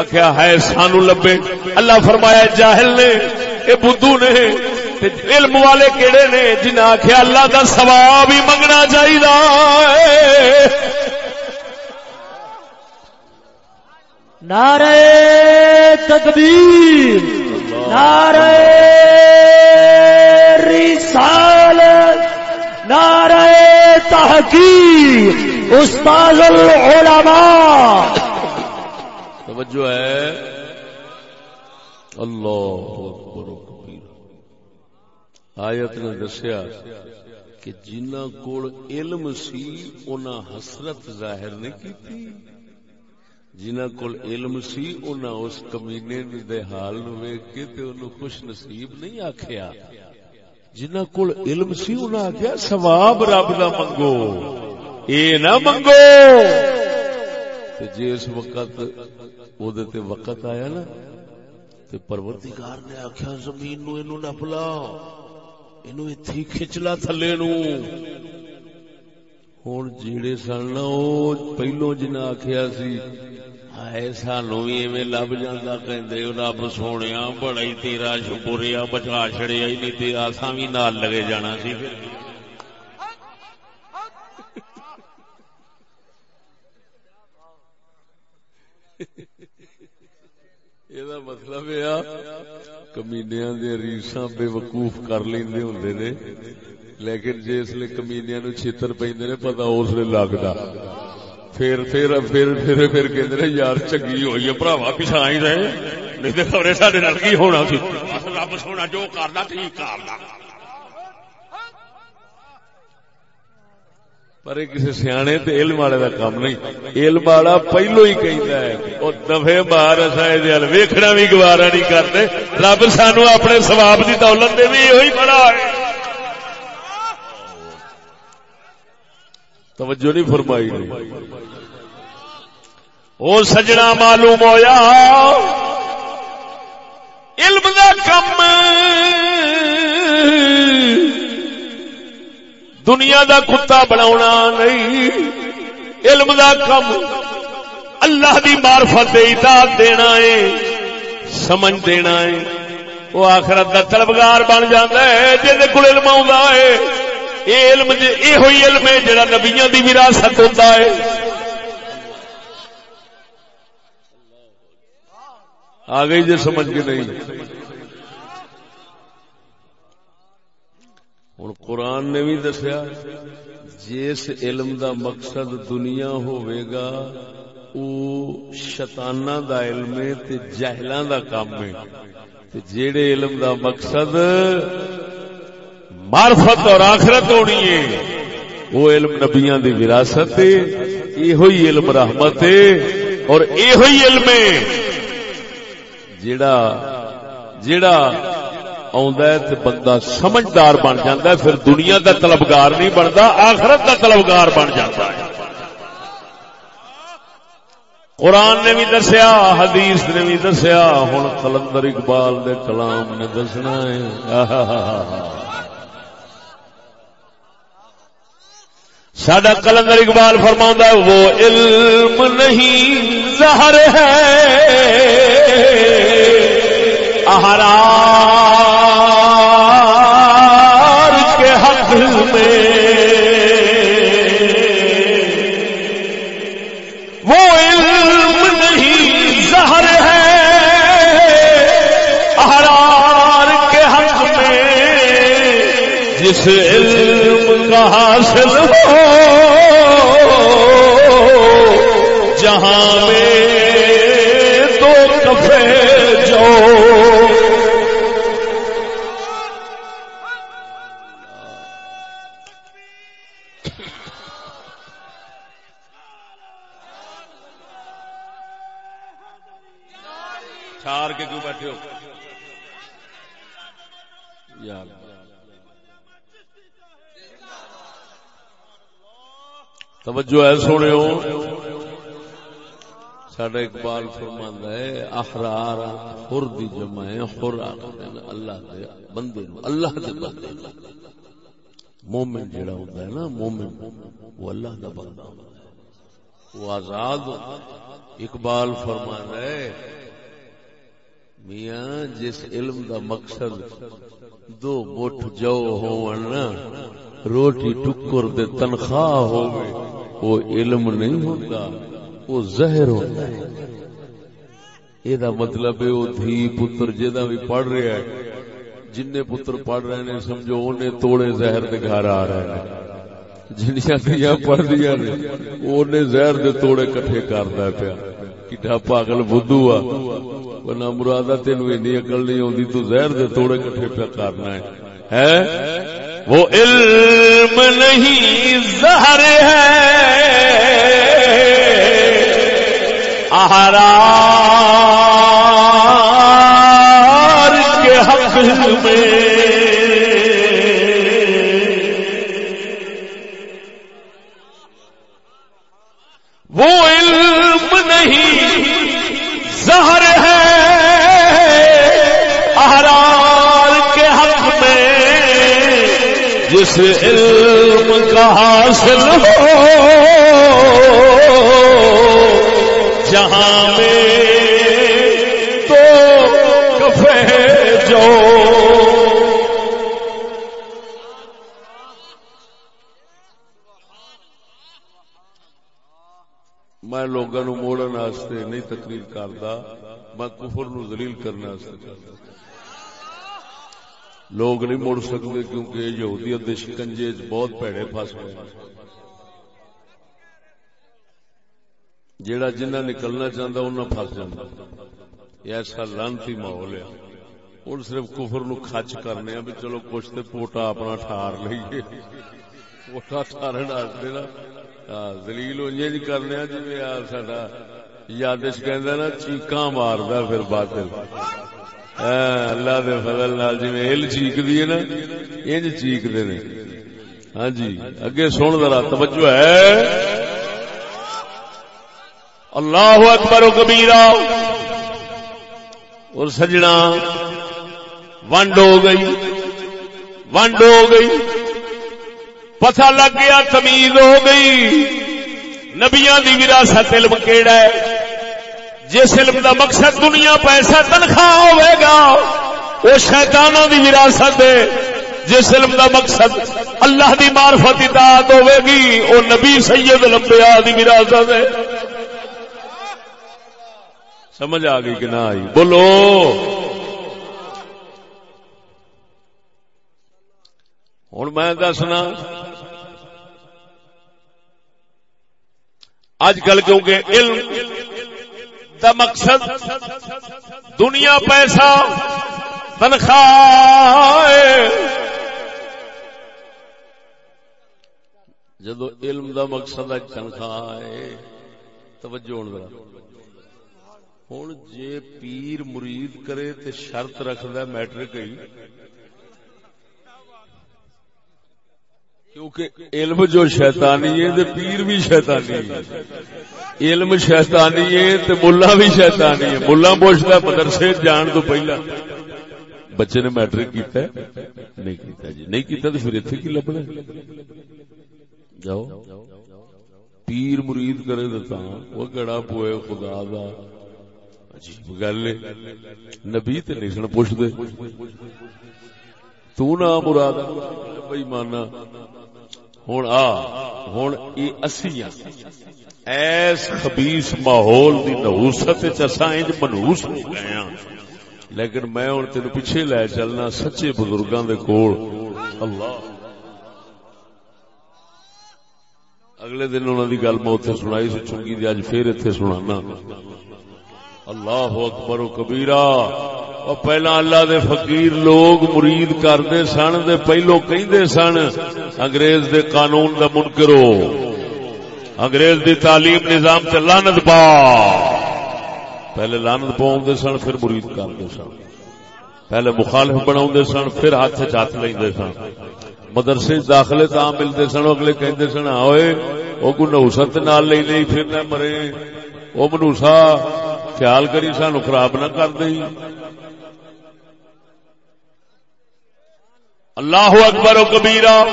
آخیا ہے سانو لبے۔ اللہ فرمایا جاہل نے یہ بدھو نے علم والے کہڑے نے جنہیں آخیا اللہ کا سواب ہی منگنا چاہیے نعرہ تکبیر نعرہ رسالت نعرہ تحقیق استاد العلماء توجہ ہے। اللہ آیت نے دسیا کہ جنہ کول علم سی، انہاں حسرت ظاہر نہیں کی جنہ کول علم سی، انہاں اس کمینے دے حال نو ویکھ کے تے انہوں خوش نصیب نہیں آکھیا۔ جنہ کول علم سی، انہاں آکھیا، ثواب رب دا منگو۔ اے نہ منگو۔ تے جس وقت او دے تے وقت آیا نا، تے پروردگار نے آکھیا، زمین نو اینو نہ پلاؤ کھچلا تھلے نو ہوں جیڑے سن پہلو جنا آخیا سی آئے سانو بھی ایویں لب جانا کہ رب سونے بڑا ہی تیرا شکریہ بچا چڑیا ہی نہیں تیرا سا بھی نال لگے جانا سی پھر مطلب یہ کمینیا دے بے وقوف کر لیندے ہوندے نے لیکن جسل لے کمینیا نو چھتر پیندے نے پتہ اس پھر پھر پھر پھر پھر کہندے یار چنگی ہوئی ہے بھراوا پیچھے ہی رہے نہیں تے خبرے ساڈے نال کی ہونا سی رب سونا جو کرنا ٹھیک پر یہ کسی سیانے تے علم والے کا کام نہیں۔ علم والا پہلو ہی کہندا ہے، او دفے مار اسا اے دل ویکھنا بھی گوارا نہیں کرتے۔ رب سانو اپنے ثواب دی دولت دے بھی ہوئی بڑا ہے۔ توجہ نہیں فرمائی نہیں او سجنا معلوم ہویا۔ علم دا کم دنیا دا کتا بنا نہیں، علم دا کم، اللہ دی مارفت اطاعت دینا ہے، سمجھ دینا ہے۔ وہ آخرت دا طلبگار بن جاتا ہے جہد کو علم ہے۔ یہ علم یہ ہوئی علم ہے جڑا نبیاں دی وراثت ہوتا ہے۔ آ گئی جی سمجھ کے نہیں۔ ہوں قرآن نے بھی دسیا جس علم دا مقصد دنیا ہوئے گا او شتانہ دا علم ہے تے جہلان دا کام ہے تے جیڑے علم دا مقصد معرفت اور آخرت ہونی ہے وہ علم نبیاں دی وراثت ہے یہ ہوئی علم رحمت ہے اور یہ ہوئی علم ہے جیڑا جیڑا تے بندہ سمجھدار بن جاتا ہے، پھر دنیا دا طلبگار نہیں بنتا آخرت دا طلبگار بن جاتا ہے۔ قرآن نے بھی دسیا، حدیث نے بھی دسیا ہوں کلندر اقبال دے کلام نے دسنا ہے۔ سڈا کلندر اقبال فرما وہ علم نہیں، زہر ہے کے جس علم کا حاصل ہو جہاں میں تو کفے جو توجہ ہے سونے سڈا اقبال فرماند ہے، احرار خر دی جمع ہے خر اللہ دے بندے نو، اللہ دے بندے مومن جڑا ہوتا ہے نا، مومن، وہ اللہ دا بندہ ہوتا ہے۔ وہ آزاد اقبال فرمان ہے، میاں، جس علم دا مقصد دو مٹھ جو ہو روٹی ٹکر دے تنخواہ ہوئے وہ علم نہیں ہوتا وہ زہر ہوتا ہے۔ یہ مطلب ہے وہ دھی پتر جہاں بھی پڑھ رہا ہے جن پتر پڑھ رہے ہیں سمجھو انہیں توڑے زہر دے گھر آ رہے ہیں جنیا دیا پڑھ دیا نے انہیں زہر دے توڑے کٹھے کرتا پیا۔ کٹا پاگل بدھو آ۔ نہ مرادہ تین این اکل نہیں آتی تو زہر دے توڑے کٹھے پیا کرنا ہے؟ وہ علم نہیں زہر ہے۔ آہار کے حق میں جس علم کا حاصل ہو، جہاں میں تو کفے جو۔ میں لوگوں موڑن واسطے نہیں تقریر کرتا میں کفر نو دلیل کرنے کرتا لوگ نہیں مڑ سکتے کیونکہ یہودیت دے شکنجے بہت پیڑے پس گئے۔ جیڑا جنہ نکلنا چاہتا انہیں پس جا ایسا لانتی ماحول ہے۔ ہوں صرف کفر نو خچ کرنے ہاں بھی چلو کچھ تو پوٹا اپنا ٹھار لیے موٹا ٹھارن واسطے نا۔ ہاں، دلیل انج جی کرنے ہاں، جی سا یادش کہ نا چیقاں ماردا پھر باطل۔ ہاں، اللہ دے فضل نال جی ہل چیک دی نا، انج چیک دے نے۔ ہاں جی اگے سن ذرا، توجہ ہے۔ اللہ اکبر و کبیرہ۔ اور سجنا، ونڈ ہو گئی، ونڈ ہو گئی۔ پتہ لگ گیا، تمیز ہو گئی۔ نبیا کی وراثت علم کیڑا ہے؟ جس علم دا مقصد دنیا پیسہ تنخواہ ہوئے گا، وہ شیطانوں کی وراثت ہے۔ جس علم دا مقصد اللہ دی معرفت اطاعت ہوئے گی، وہ نبی سید لمبیا دی وراثت ہے۔ سمجھ آ گئی کہ نہ آئی؟ بولو۔ ہوں میں دسنا اج کل کیونکہ علم دا مقصد دنیا پیسہ، تنخواہ۔ جدو علم دا مقصد تنخواہ ہے۔ توجہ ہوں جے پیر مرید کرے تے شرط رکھد میٹرک ہی۔ کیونکہ علم جو شیطانی ہے، تے پیر بھی شیطانی ہے۔ علم شیطانی ہے تے ملا بھی شیطانی ہے۔ ملا پوچھتا مدرسے جان تو پہلا۔ بچے نے میٹرک کیتا ہے؟ نہیں کیتا جی۔ نہیں کیتا تو پھر اتنے کی لبنا جاؤ۔ پیر مرید کرے تو وہ گڑا پوئے خدا دا۔ عجیب گل نبی تے نہیں سن پوچھ دے تو نہ مراد بھائی مانا ہوں آ۔ ہوں یہ اصیاں ایس خبیس ماحول دی نحوست چسا انج منہوس ہو گئے ہاں۔ لیکن میں ہوں تین پیچھے لے چلنا سچے بزرگاں دے کول۔ اللہ۔ اگلے دن انہوں دی گل میں اتنے سنائی سی، چنگی دی اج پھر اتنے سنانا۔ اللہ اکبر و کبیرہ۔ اور پہلا اللہ دے فقیر لوگ مرید کرتے سن، دے پہلو کہندے سن، انگریز دے قانون دا منکرو۔ انگریز دی تعلیم نظام چ لانت پا۔ پہلے لانت پاؤں سن، پھر مرید کرتے سن۔ پہلے مخالف بنا سن، پھر ہاتھ چت لے سن۔ مدرسے داخلے تا ملتے سن، اگلے کہندے سن ہاں ہوئے وہ کو نوسط نال لے نہیں پھر مرے۔ وہ منوسا، خیال کری سانو خراب نہ کر دئی۔ اللہ اکبر و کبیرہ۔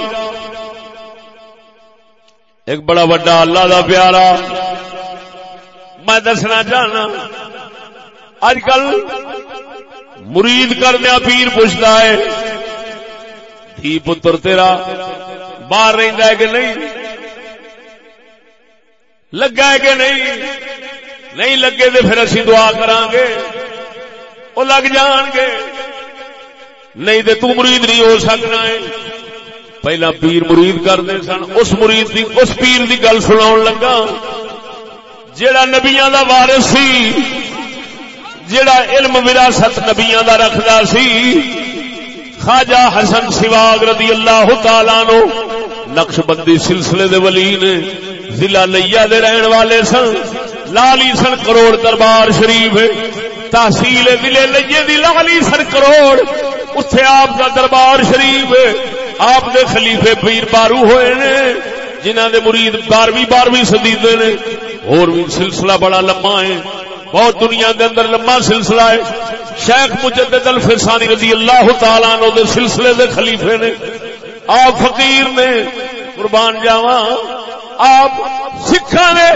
ایک بڑا وڈا اللہ دا پیارا۔ میں دسنا چاہنا اج کل مرید کرنے پیر پوچھتا ہے تھی پتر تیرا باہر رہتا ہے کہ نہیں؟ لگا ہے کہ نہیں؟ نہیں لگے تو پھر اسی دعا کران گے وہ لگ جان گے۔ نہیں تو مرید نہیں ہو سکنا ہے۔ پہلا پیر مرید کرتے سن، اس مرید دی، اس پیر دی گل سنا لگا۔ جیڑا نبیاں دا وارث سی، جیڑا علم وراثت نبیاں دا رکھدا سی، خواجہ حسن سواگ رضی اللہ تعالی نو نقش بندی سلسلے دے ولی نے ضلع لیا دے رہن والے سن۔ لالی سن کروڑ دربار شریف، تحصیل ضلع لئیے دی لالی سن کروڑ۔ اتنے آپ کا دربار شریف آپ دے خلیفے پیر بارو ہوئے نے جنہ دے مرید بارہویں بارہویں سدی نے۔ اور بھی سلسلہ بڑا لمبا ہے۔ بہت دنیا دے اندر لمبا سلسلہ ہے۔ شیخ مجدد الفسانی رضی اللہ تعالیٰ نو دے سلسلے دے خلیفے نے۔ آپ فقیر نے، قربان جاوا آپ سکھا نے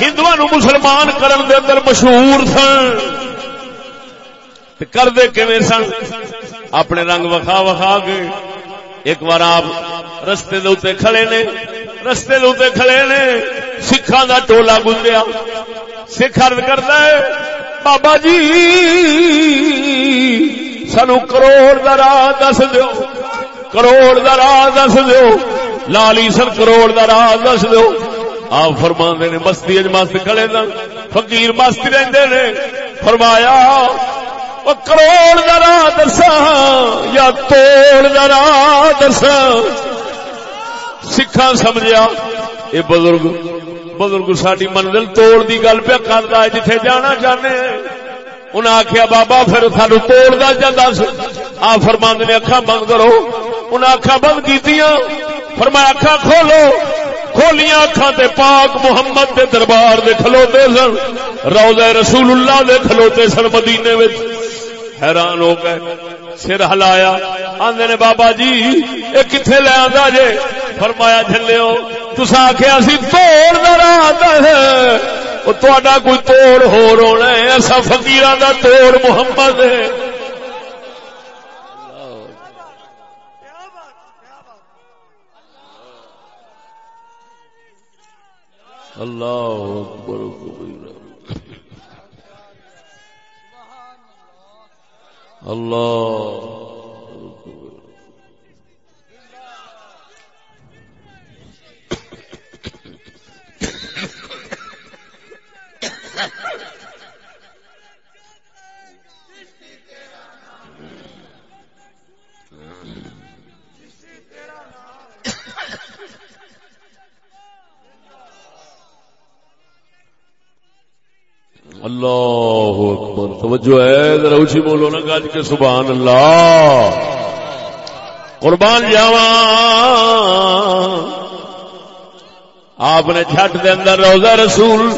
ہندو نو مسلمان کرن دے اندر مشہور سن۔ کردے کیویں سن؟ اپنے رنگ وکھا وکھا کے ایک بار آپ رستے دے کھڑے نے، رستے دے کھڑے نے سکھان دا ٹولا گزریا سکھ ارد کرتا ہے، بابا جی سانو کروڑ دا راہ دس دیو۔ کروڑ دا راہ دس دیو۔ لالی سر کروڑ دا راہ دس دیو۔ آپ فرما نے مستی مست کھڑے دن فقیر مستی رہتے نے۔ فرمایا کروڑ درا دسا یا توڑ درا دسا سکھا سمجھیا یہ بزرگ بزرگ ساری منزل توڑ دی گل پہ کرتا ہے، جتھے جانا چاہنے۔ انہیں آخیا بابا پھر سانو توڑ دا جا دس۔ آ فرماند نے اکھا بند کرو۔ انہیں اکھا بند کی فرمایا اکھا کھولو۔ کھولیاں اکھا تے پاک محمد دے دربار دے کھلوتے سن۔ روزہ رسول اللہ دے کھلوتے سن مدینے وچ۔ حیران ہو گئے، سر ہلایا۔ آدھے نے بابا جی یہ کتنے لے آتا جے؟ فرمایا جلو تسا آخیا سی، توڑ در ہے۔ وہ تا کوئی توڑ ہو رونا ہے ایسا فکیر کا توڑ محمد ہے۔ اللہ اکبر کبیرہ اللہ اللہ اکبر، توجہ ہے، ذرا اچھی بولو نا گج کے، سبحان اللہ۔ قربان جاوا آپ نے چھٹ دے اندر روزہ رسول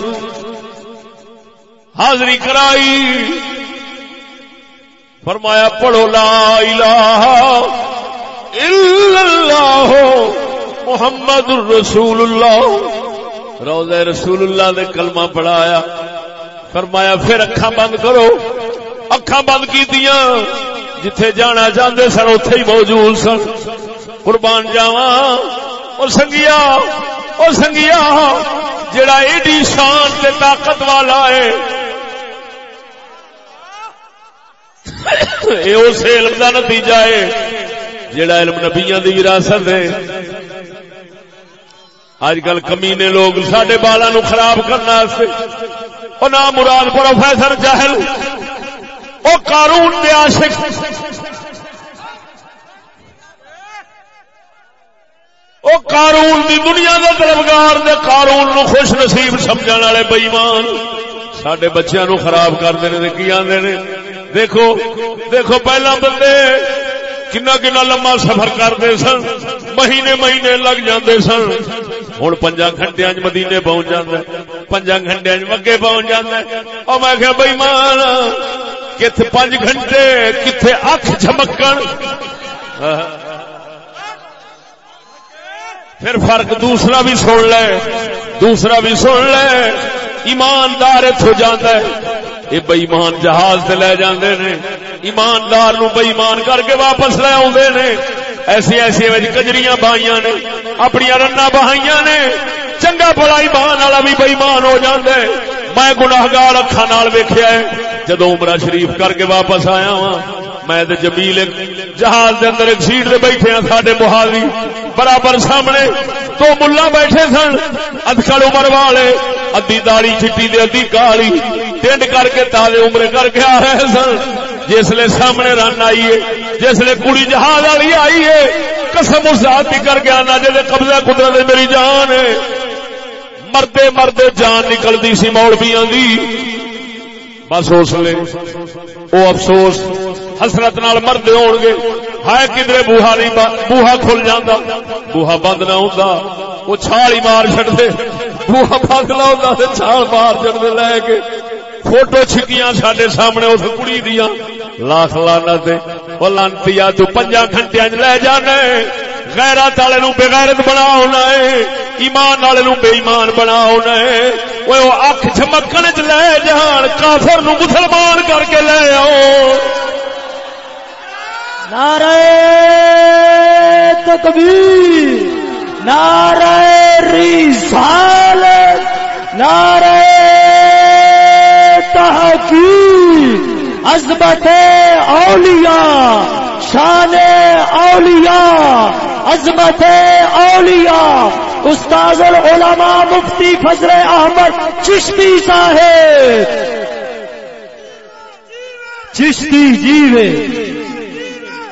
حاضری کرائی۔ فرمایا، پڑھو لا الہ الا اللہ محمد الرسول اللہ۔ روزہ رسول اللہ نے کلمہ پڑھایا۔ فرمایا، پھر اکھا بند کرو۔ اکھا بند کی دیا جتھے جانا چاہتے سن اتے ہی موجود سن۔ قربان جاوا اور سنگیا اور سنگیا جڑا ایڈی شان تے طاقت والا ہے۔ یہ اس علم کا نتیجہ ہے جڑا علم نبیاں دی وراثت ہے۔ اج کل کمینے لوگ سڈے بالا نو خراب کرنا نام مراد پروفیسر جہل وہ قارون دے عاشق۔ وہ قارون دی دنیا دے طلبگار دے قارون نو خوش نصیب سمجھ والے بئیمان سڈے بچیاں نو خراب کرتے ہیں کی آدھے دیکھو دیکھو پہلا بندے۔ کنا کنا لما سفر کرتے سن مہینے مہینے لگ جاندے سن ہوں پنجا گھنٹے مدینے پہنچ جانا پنجا گھنٹے مگے پہنچ جانا اور میں کیا بئی مان کت پانچ گھنٹے کتنے اکھ چمکن پھر فرق دوسرا بھی سن لے دوسرا بھی سن لے ایماندار اتو جانا یہ بئیمان جہاز سے لے جاندے نے۔ ایماندار نو بئیمان کر کے واپس لے آدھے نے۔ ایسی ایسی کجریاں بہائیاں نے۔ اپنی رنا بہائیاں نے۔ چنگا بڑا ایمان والا بھی بئیمان ہو جاندے میں گناہگار اکھا نال ویکھیا ہے۔ جدو عمرہ شریف کر کے واپس آیا ہاں میں تے جمیل جہاز دے اندر ایک سیٹ دے بیٹھے ہیں ساڈے محاوی برابر سامنے تو ملا بیٹھے سن۔ ادکڑ عمر والے ادی داڑی چٹی دے ادی کالی ٹینڈ کر کے تازے عمر کر کے آ رہے سن جسے سامنے رن آئیے جسے کڑی جہاز والی آئیے قسم ذات کر کے آنا جی قبضہ قدرت میری جان ہے مردے مردے جان نکلتی سی مولبیاں دی بس اس لیے وہ افسوس حسرت نال مرد ہو گے ہائے کدھر بوہا نہیں بوہا کھل جانا بوہا بند نہ ہوتا وہ چھال ہی مار چڑتے بوہا بند نہ ہوتا چھال مار چڑتے لے کے فوٹو چھکیاں سڈے سامنے اس کڑی دیا لاکھ لانا دے وہ لانتی تو پنجا گھنٹے لے جانا غیرت والے نو بغیرت بنا ہونا ہے۔ ایمان والے نو بے ایمان بنا ہونا ہے وہ اکھ چمکن چ لے جان، کافر نو مسلمان کر کے لے آؤ۔ نعرہ تکبیر، نعرہ رسالت نعرہ تحقیق، عظمت اولیاء، شان اولیاء، عظمت اولیاء استاد العلماء مفتی فضل احمد چشتی صاحب۔ چشتی جیوے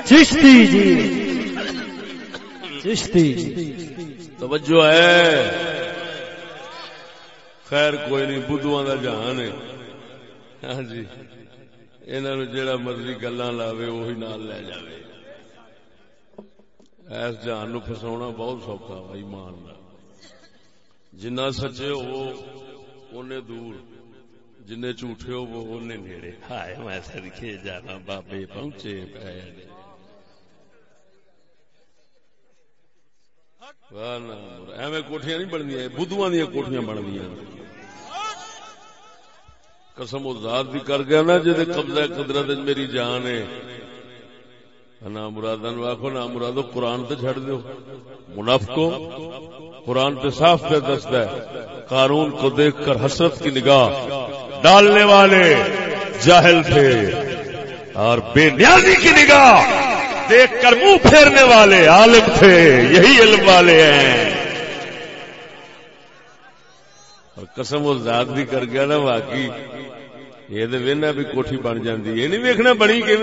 چشتی جی۔ چشتی جی۔ توجہ ہے۔ خیر، کوئی نہیں بدھو کا جہان ہے۔ ہاں جی انہوں جڑا مرضی گلا لاوے وہی نال لے جائے ایس جہان نو فسا بہت سوکھا بھائی مان جنا سچے ہو دور۔ جن جھوٹے ہو، وہ نیڑے۔ ہائے، میں سرکھے جانا، بابے پہنچے ایویں کوٹیاں نہیں بننی بدھو دیا کوٹیاں بن گیا قسم ذات بھی کر گیا نا جی قبضہ قدرت میری جان ہے۔ نا مراد آخو نا مرادو، قرآن تے چھڑ دو منافقو، قرآن تے صاف پہ دستا ہے۔ قانون کو دیکھ کر حسرت کی نگاہ۔ ڈالنے والے جاہل تھے۔ اور بے نیازی کی نگاہ۔ دیکھ کر منہ پھیرنے والے عالم تھے، یہی علم والے ہیں۔ اور قسم و ذات بھی کر گیا نا واقعی۔ یہ تو وہنا بھی کوٹھی بن جاتی یہ نہیں ویکنا بنی کہ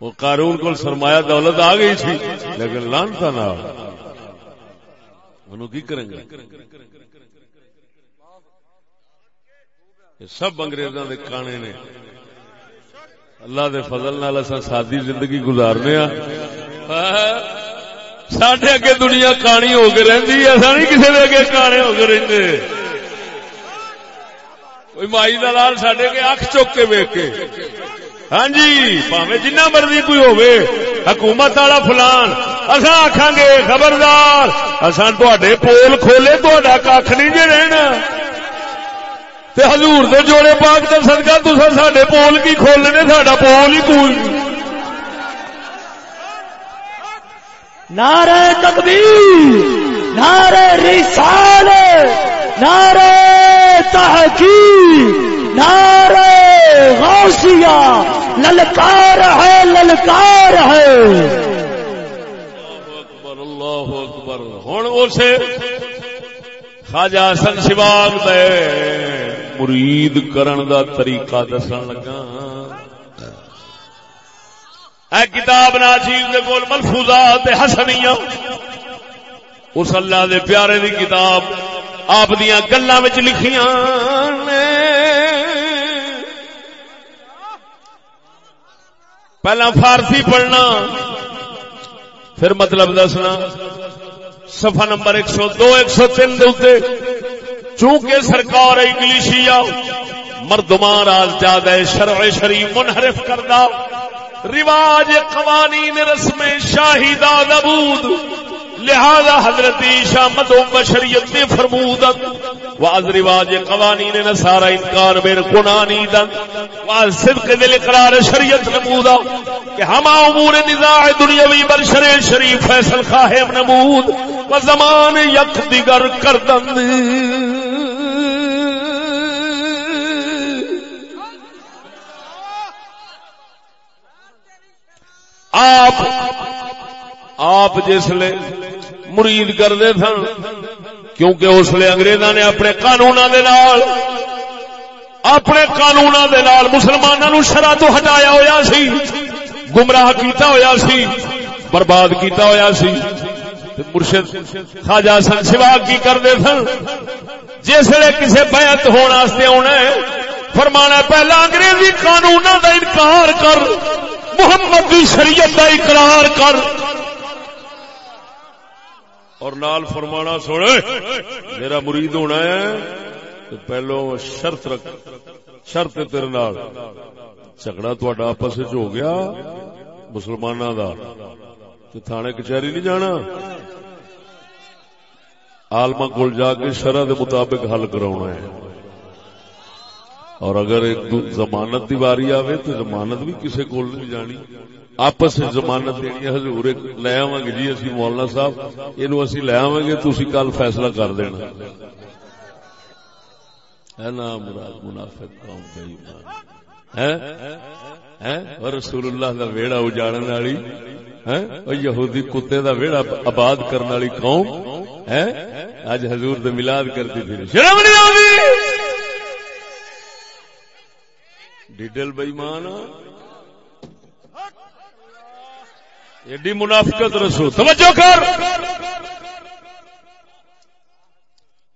وہ قارون کو سرمایہ دولت آ گئی تھی، لیکن لانتا نہ کی کریں گے؟ سب انگریزوں کے کانے نے۔ اللہ دے فضل نال اصا سادی زندگی گزارنے ہاں۔ سڈے اگے دنیا کانی ہو کے رہی ایسا نہیں کسی کے اگے کانے ہو کے رہتے کوئی مائی دلال سڈے کے اکھ چک کے ویک کے۔ ہاں جی پاوے جنہ مرضی کوئی ہوے حکومت والا فلان۔ اصا آخان گے، خبردار اصا تے پول کھولے تا کھ نہیں جی رہنا۔ ہزور دے جوڑے پاک تو سدکا تصا سڈے پول کی کھولنے سڈا پول ہی کوئی نعرہ تکبیر نعرہ رسال نعرہ تحقیق نعرہ غوثیہ للکار ہے للکار ہے۔ اللہ اکبر ہوں اسے خواجہ سن شواگ دے۔ مرید کرن دا طریقہ دسن لگا۔ اے کتاب ناچیز دے کول ملفوظات حسنیاں۔ اس اللہ دے پیارے دی کتاب آپ دیا گلا لکھیاں پہلا فارسی پڑھنا، پھر مطلب دسنا۔ سفا نمبر ایک سو دو، ایک سو تین دے چونکہ سرکار انگلشیا مردمان آج زیادہ شرع شریف منحرف کردہ، رواج قوانین رسم شاہی داد ابود لہذا حضرت عیشا مدو بشریت نے فرمودت واز رواج قوانین نصارا انکار بیر قنانی دن واز صدق دل اقرار شریعت نمودا کہ ہما امور نزاع دنیاوی بر شرع شریف فیصل خواہم نمود، و زمان یک دیگر کردن۔ آپ آپ جس لے مرید کرتے سن کیونکہ اس لیے انگریزاں نے اپنے قانون اپنے قانون مسلمانوں شرح تو ہٹایا ہوا سی، گمراہ کیتا ہوا سی، برباد کیتا ہوا سی۔ مرشد خواجہ سن سوا کی کرتے سن، جس نے کسی بیعت ہونے آنا ہے، فرمانا پہلا انگریزی قانون کا انکار کر، محمد کی شریعت کا اقرار کر۔ اور نال فرمانا سونے، میرا مرید ہونا ہے، تو پہلو شرط رکھ، شرط تیرے نال۔ جھگڑا تھوڑا آپس ہو گیا مسلمانوں کا تو تھانے کچہری نہیں جانا۔ آلما کول جا کے شرح کے مطابق حل کرا ہے۔ اور اگر ایک زمانت کی واری آئے تو زمانت بھی کسی کول نہیں جانی۔ آپس زمانت دینی حضور لے آوا گے جی اسی مولانا صاحب۔ یہ اسی لے آوا گے تھی کل فیصلہ کر دینا۔ ہے نا مراد منافق قوم بے ہے؟ رسول اللہ دا ویڑا اجاڑن والی۔ یہودی کتے دا ویڑا آباد کرنے والی قوم۔ ہے؟ اج حضور دے ملاد کرتی تھی۔ شرم نہیں آتی ڈیڈل بئیمان ہاں۔ ایڈی منافقت رسول توجہ کر!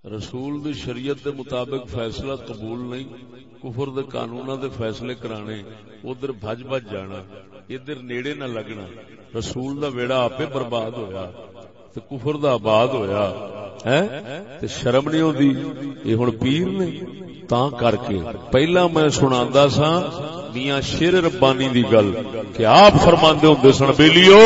رسول دی شریعت دے مطابق فیصلہ قبول نہیں، کفر دے قانون دے فیصلے کرانے، ادھر بج بج جانا، ادھر نیڑے نہ لگنا، رسول دا ویڑا آپ برباد ہویا۔ تے کفر دا آباد ہویا تے شرم نہیں ہوندی یہ ہن پیر نے تا کر کے پہلا میں سناندا سا میاں شیر ربانی دی گل، کہ آپ فرماندے ہوندے سن، بیلیو،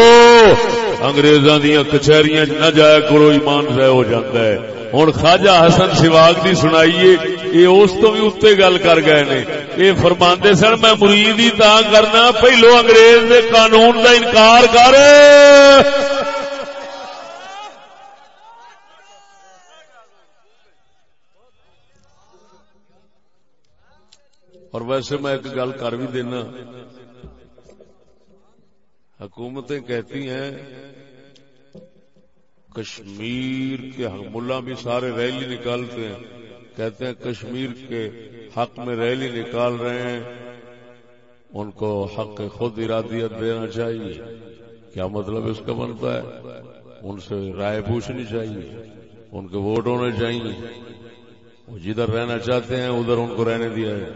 انگریزاں دیاں کچہریاں نہ جایا کرو، ایمان ضائع ہو جاندا ہے۔ ہن خواجہ حسن سواگ دی سنائیے، یہ اس تو بھی اتنے گل کر گئے نے۔ یہ فرماندے سن، میں مرید ہی تا کرنا، پہلو انگریز دے قانون دا انکار کر۔ اور ویسے میں ایک گل کر بھی دینا۔ حکومتیں کہتی ہیں، کشمیر کے ملا بھی سارے ریلی نکالتے ہیں۔ کہتے ہیں کشمیر کے حق میں ریلی نکال رہے ہیں۔ ان کو حق خود ارادیت دینا چاہیے۔ کیا مطلب اس کا بنتا ہے؟ ان سے رائے پوچھنی چاہیے۔ ان کے ووٹ ہونے چاہیے۔ وہ جدھر رہنا چاہتے ہیں، ادھر ان کو رہنے دیا ہے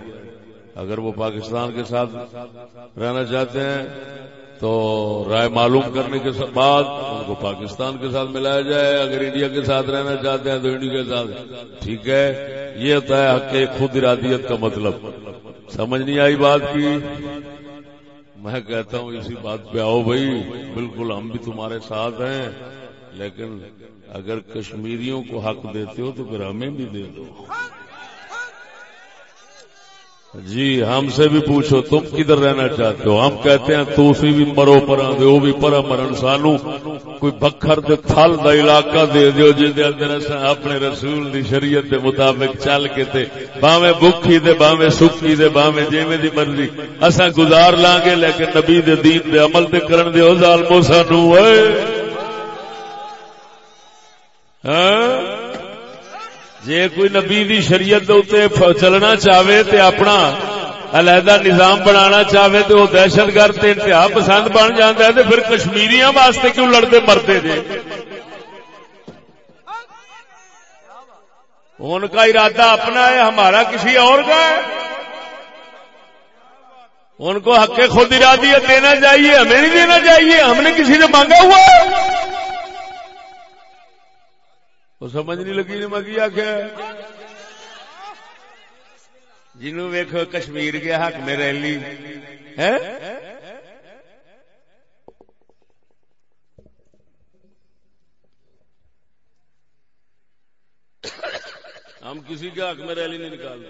اگر وہ پاکستان کے ساتھ رہنا چاہتے ہیں، تو رائے معلوم کرنے کے بعد ان کو پاکستان کے ساتھ ملایا جائے، اگر انڈیا کے ساتھ رہنا چاہتے ہیں تو انڈیا کے ساتھ۔ ٹھیک ہے، یہ ہوتا ہے حق خود ارادیت کا مطلب۔ سمجھ نہیں آئی بات کی؟ میں کہتا ہوں اسی بات پہ آؤ بھائی۔ بالکل ہم بھی تمہارے ساتھ ہیں، لیکن اگر کشمیریوں کو حق دیتے ہو تو پھر ہمیں بھی دے دو۔ جی ہم سے بھی پوچھو، تم کدھر رہنا چاہتے ہو؟ ہم کہتے ہیں تو اسی بھی مرو پر دے، وہ بھی پر مرن۔ سانو کوئی بکھر دے، تھل دا علاقہ دے دیو جی دے اندر اساں اپنے رسول دی شریعت دے مطابق چل کے تے، باویں بھوکی دے، باویں سکی دے، باویں جویں دی مرضی۔ اساں گزار لان گے لیکن نبی دے دین دے عمل تے کرن دے، او ظالمو سانو، اے! ہاں؟ جے کوئی نبی دی شریعت چلنا چاہے تے اپنا علیحدہ نظام بنانا چاہے تو وہ دہشت گرد انتہا پسند بن جاتا ہے تو پھر کشمیریاں واسطے کیوں لڑتے مرتے جے ان کا ارادہ اپنا ہے، ہمارا کسی اور کا ہے؟ ان کو حق خود ارادیت دینا چاہیے، ہمیں نہیں دینا چاہیے، ہم نے کسی نے مانگا ہوا وہ سمجھ نہیں لگی نے میں کیا کیا جنہوں کشمیر کے حق میں ریلی ہم کسی کے حق میں ریلی نہیں نکال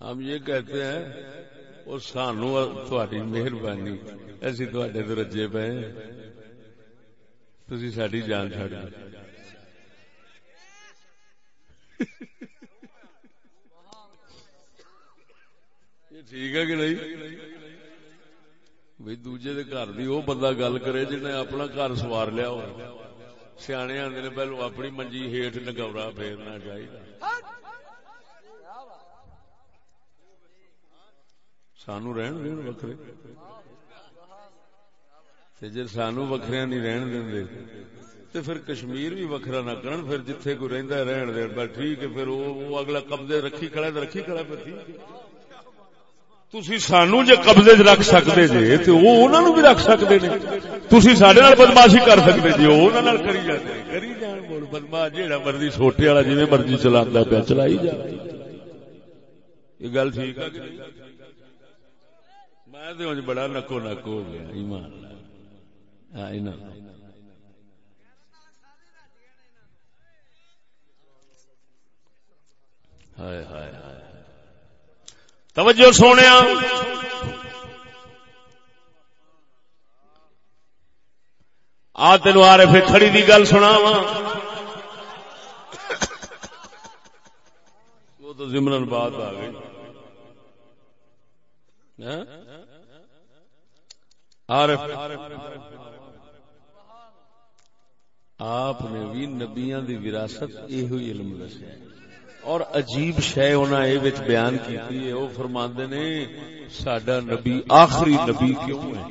ہم یہ کہتے ہیں وہ سانو تھوڑی مہربانی، ایسی تھوڑے تو رجے پے تھی ساری جان چڑ ٹھیک ہے کہ نہیں بھائی دوجے دے گھر دی وہ بندہ گل کرے جنہیں اپنا گھر سوار لیا ہو سیانے آدھے نے پہلو اپنی منجی ہیٹ نگورا پھیرنا چاہیے سانو رہن دین وکرے جی سانو وکھریا نہیں رہن دیں تو پھر کشمیر بھی وکھرا نہ کرن، پھر جتھے کوئی رہندا ہے رہن دے۔ بس ٹھیک ہے، پھر وہ اگلا قبضے رکھی کھڑا تے رکھی کھڑا پھر تسی سانو جے قبضے چ رکھ سکتے جے، تے وہ انہاں نو بھی رکھ سکتے نے۔ تسی ساڈے نال بدماشی کر سکتے جے وہ انہاں نال کری جاندے کری جان بول بدماش، جیڑا مرضی چھوٹے والا جویں مرضی چلاندا پیا، چلائی جا۔ یہ گل ٹھیک ہے کہ نہیں؟ میں تے بڑا نکو نکو ہو گیا، ایمان اللہ توجہ سونے آ تین آ رہے پھر کھڑی دی گل سنا وا وہ تو زمرن بات آ گئی۔ ہاں؟ آپ نے بھی نبیاں دی وراثت یہ علم دسیا اور عجیب شے انہاں اے وچ بیان کیتی ہے، او فرماندے نے، ساڈا نبی آخری نبی کیوں ہے؟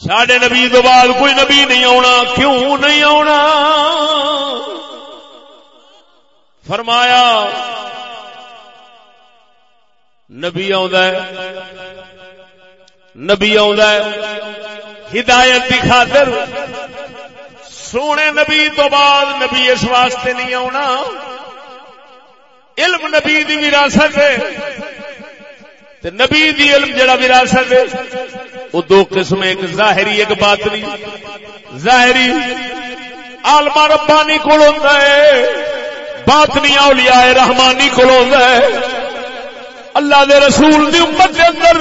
سڈے نبی تو بعد کوئی نبی نہیں آنا کیوں نہیں آنا فرمایا، نبی نبی ہدایت کی خاطر سونے نبی تو بعد نبی اس واسطے نہیں آنا علم نبی دی وراثت ہے۔ تے نبی دی علم جڑا وراثت ہے وہ دو قسم ایک ظاہری، ایک باطنی۔ ظاہری آلما ربانی کو ہوتا ہے، باطنی اولیاء رحمانی کو ہوتا ہے۔ اللہ دے رسول دی امت کے اندر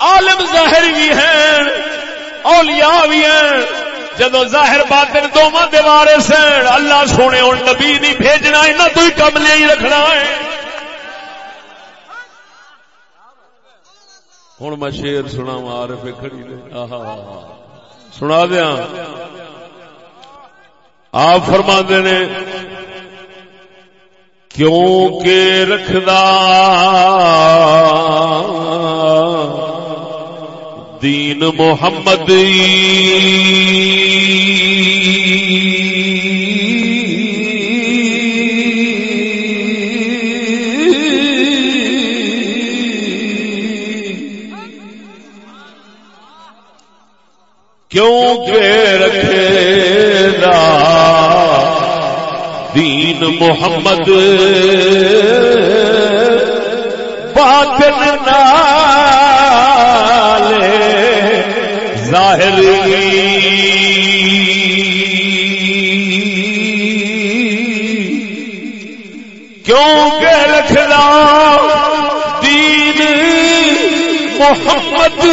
عالم ظاہری بھی ہیں۔ اولیاء بھی ہیں۔ جدو ظاہر باطن دونوں دیوارے سن اللہ سونے ہوں نبی نہیں بھیجنا انہیں تو ہی کم لے ہی رکھنا ہے۔ ہوں میں شیر سنا مار پہ کھڑی نے سنا دیا آپ فرما نے کیوں کہ رکھدا دین محمد۔ کیوں کہ رکھے دا دین محمد؟ باطن نالے ظاہر کیوں کہ رکھنا دین محمد.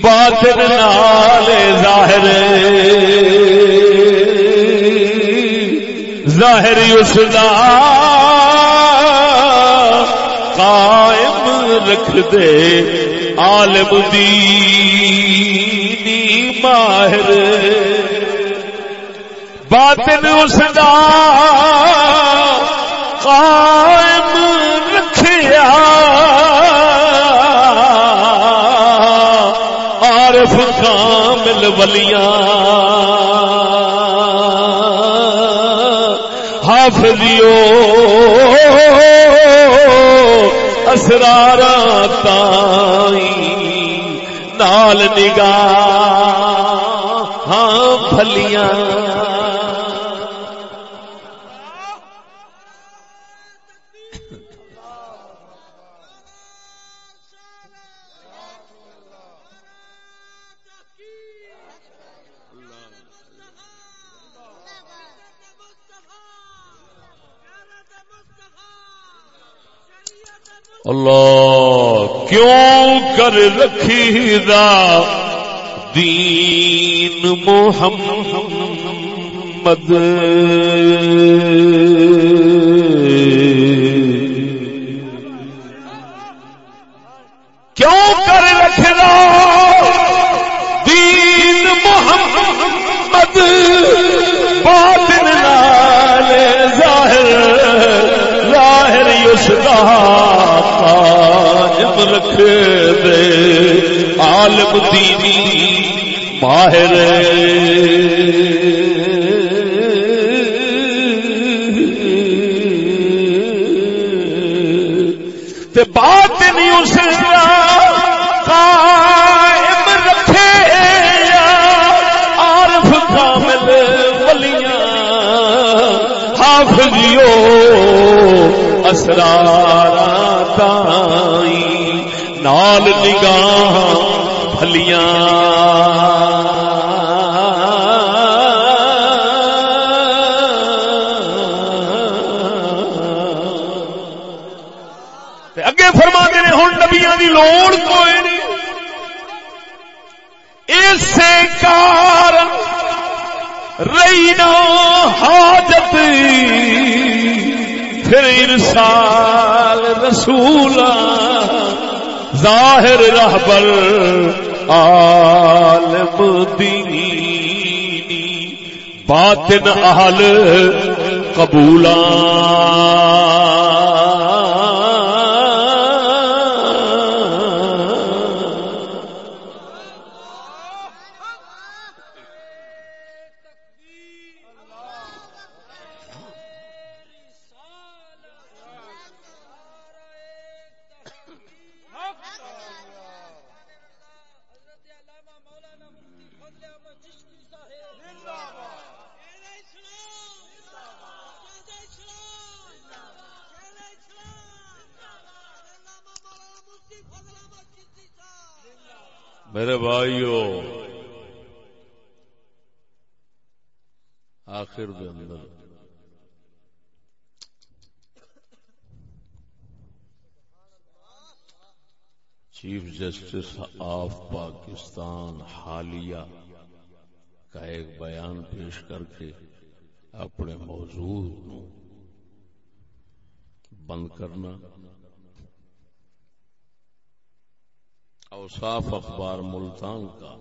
باطن نال ظاہر. ظاہر اس دا قائم رکھ دے، عالم دینی ماہر۔ باطن اس دا قائم رکھیا۔ عارف کامل ولیاں۔ حافظیو اسرار تائی نال نگاہ ہاں پھلیاں۔ اللہ، کیوں کر رکھی دا؟ دین محمد۔ کیوں کر رکھنا دین محمد۔ باطن نال ظاہر ظاہر یسدا قائم رکھ دے، عالم دینی ماہر تے بات نہیں اس قائم رکھے عارف کامل ولیاں حافظیو اسرار۔ نال نگاہ بھلیاں۔ اگے فرما دے نے ہوں نبیا کی لوڑ کوئی نہیں۔ اسے کار رینا حاجت، پھر ارسال رسول ظاہر رہبر عالم دینی باطن اہل قبولاں۔ میرے بھائیو، آخر دے اندر۔ چیف جسٹس آف پاکستان حالیہ کا ایک بیان پیش کر کے اپنے موضوع بند کرنا۔ اوصاف اخبار ملتان کا،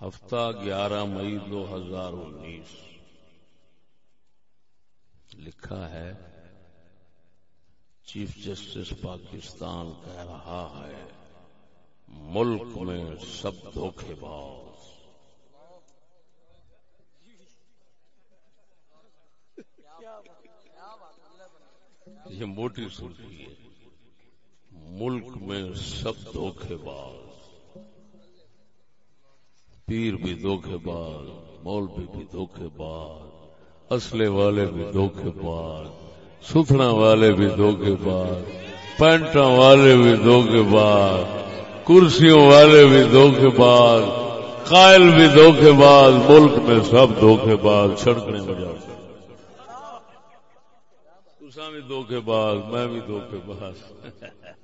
ہفتہ گیارہ مئی دو ہزار انیس۔ لکھا ہے، چیف جسٹس پاکستان کہہ رہا ہے، ملک میں سب دھوکھے باز۔ یہ موٹی سوچی ہے۔ ملک میں سب دھوکھے باز پیر بھی دھوکھے باز مولوی بھی دھوکھے باز اسلے والے بھی دھوکے بعد ستنا والے بھی دھوکے بعد پینٹا والے بھی دھوکے بعد کرسیوں والے بھی دھوکے بعد قائل بھی دھوکے بعد ملک میں سب دھوکے بعد چھڑکنے بجا تسا بھی دھوکے بعد میں بھی دھوکے بعد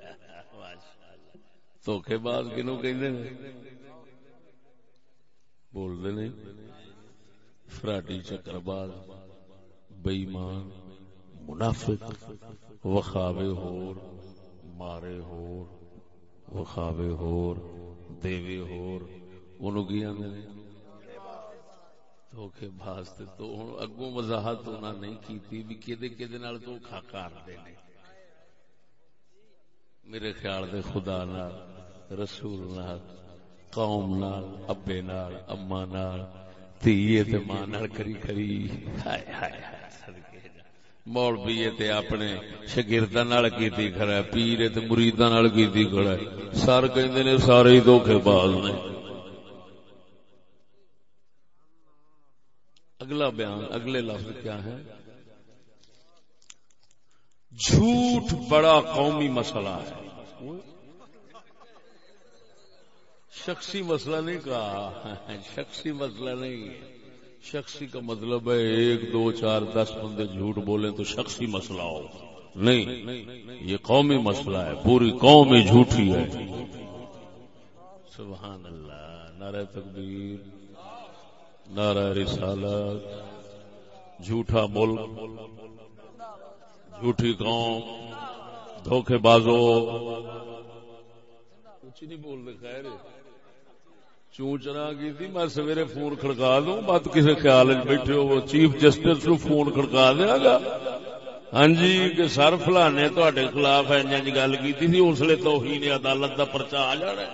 دھوکے بعد کنو کہ بول دے نہیں فراڈی چکر باز بئیمان منافق وخاوے ہور مارے ہور وخاوے ہور دیوے ہور انہوں کی آنے دھوکے باز تے تو اگوں وضاحت انہاں نہیں کیتی بھی کدے کدے نال دھوکھا کر دے نے میرے خیال دے خدا نال، رسول نال، قوم نال، ابے نال اما نال ماں کری کری۔ مولوی اپنے شگردا کی خرا پیر مریدا کی کھڑا سر کہ سارے ہی دھوکھے باز نے۔ اگلا بیان، اگلے لفظ کیا ہے؟ جھوٹ بڑا قومی مسئلہ ہے۔ شخصی مسئلہ نہیں کہا۔ شخصی مسئلہ نہیں۔ شخصی کا مطلب ہے ایک، دو، چار، دس بندے جھوٹ بولے تو شخصی مسئلہ ہو۔ نہیں، یہ قومی مسئلہ ہے۔ پوری قوم ہی جھوٹی ہے۔ سبحان اللہ۔ نعرہ تکبیر، نعرہ رسالت، جھوٹا ملک جھوٹی قوم۔ دھوکے بازو. کچھ نہیں بول رہے خیر چونچنا کی تھی، میں سویرے فون کھڑکا دوں۔ بات کسی خیال بیٹھے ہو چیف جسٹس نو فون کھڑکا دیا گا۔ ہاں جی کہ سر فلانے تے خلاف گل کی تھی، اس لیے تو ہی عدالت کا پرچا آ جانا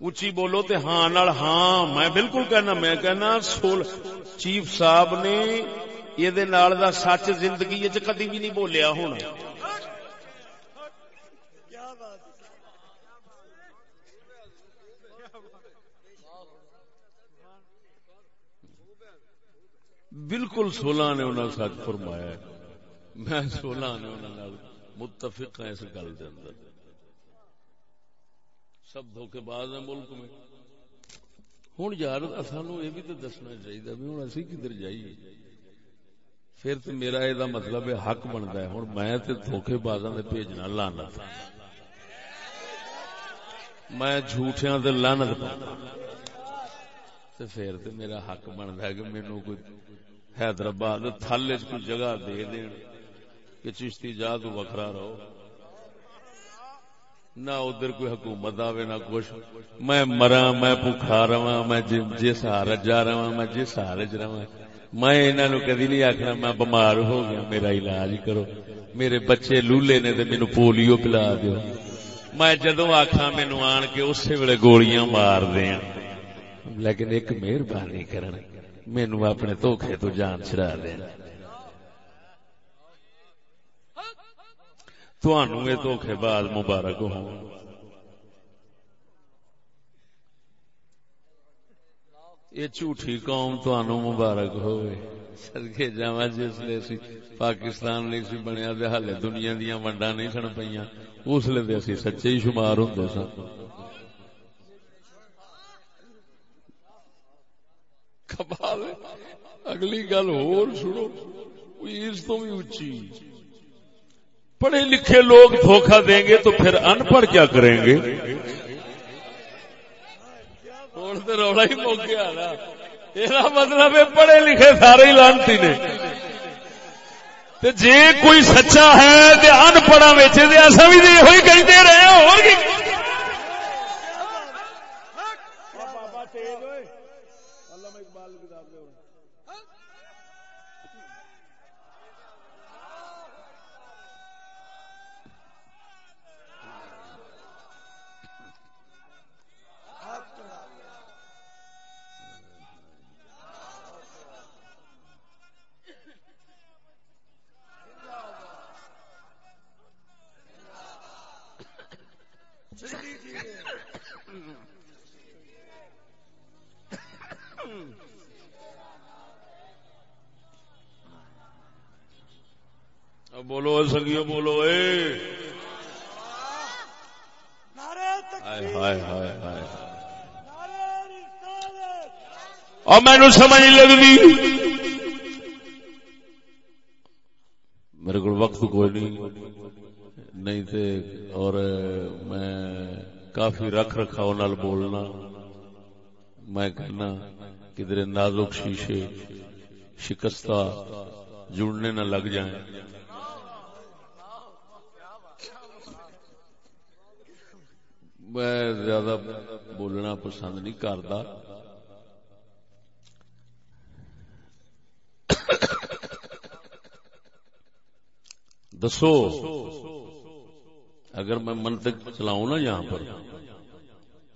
اچھی بولو تے ہاں نال ہاں میں بالکل کہنا، میں کہنا سول چیف صاحب نے یہ سچ زندگی کدی بھی نہیں بولیا ہونا بالکل سولہ نے انہوں سچ فرمایا میں سولہ نے انہوں متفق ہوں اس گل کے اندر سب دھوکے باز ہیں ملک میں ہوں یار سانو یہ بھی تو دسنا چاہیے بھی ہوں اسی کدھر جائیے پھر تو میرا یہ مطلب ہے حق بنتا ہے۔ ہوں میں دھوکے بازاں بھیجنا لانا میں جھوٹیاں لانت پاؤں۔ پھر تو میرا حق بنتا ہے کہ مینو کوئی حیدرآباد تھل کوئی جگہ دے دین کہ چشتی جا تو وکھرا رہو۔ نہ ادھر کوئی حکومت آوے، نہ کچھ۔ میں مرا میں بخا رہا میں جس ہار جا رہا میں جس ہار رہا میں انہوں نے کدی نہیں آخنا میں بمار ہو گیا، میرا علاج کرو۔ میرے بچے لولے نے تو مینو پولیو پلا دو میں جدو آخا مینو آن کے اسی ویلے گولیاں مار دیا لیکن ایک مہربانی کرنے مینو اپنے دھوکھے تو جان چڑا دے دھوکھے بعد مبارک ہو۔ یہ جھوٹھی قوم تہن مبارک ہوئے۔ سدکے جا جس لیے پاکستان نہیں سی بنیا ہالے دنیا دیا ونڈا نہیں سن پہ اس لیے اسی سچے ہی شمار ہوں سن۔ اگلی گل ہو سنو۔ اس تو بھی اچھی پڑھے لکھے لوگ دھوکہ دیں گے تو پھر ان پڑھ کیا کریں گے؟ ہوں تو روڑا ہی موقع آ یہ مطلب ہے پڑھے لکھے سارے لانتی نے۔ جی کوئی سچا ہے تو ان پڑھا ویچے ایسا بھی ہوئی کہتے رہے ہو سنگیو بولو اے۔ اور مینو سمجھ لگتی۔ میرے کو وقت کوئی نہیں۔ نہیں تھے اور میں کافی رکھ رکھا نال بولنا۔ میں کہنا کدھر نازک شیشے شکستہ جڑنے نہ لگ جائیں۔ میں زیادہ بولنا پسند نہیں کرتا۔ دسو، اگر میں منطق چلاؤں نا یہاں پر،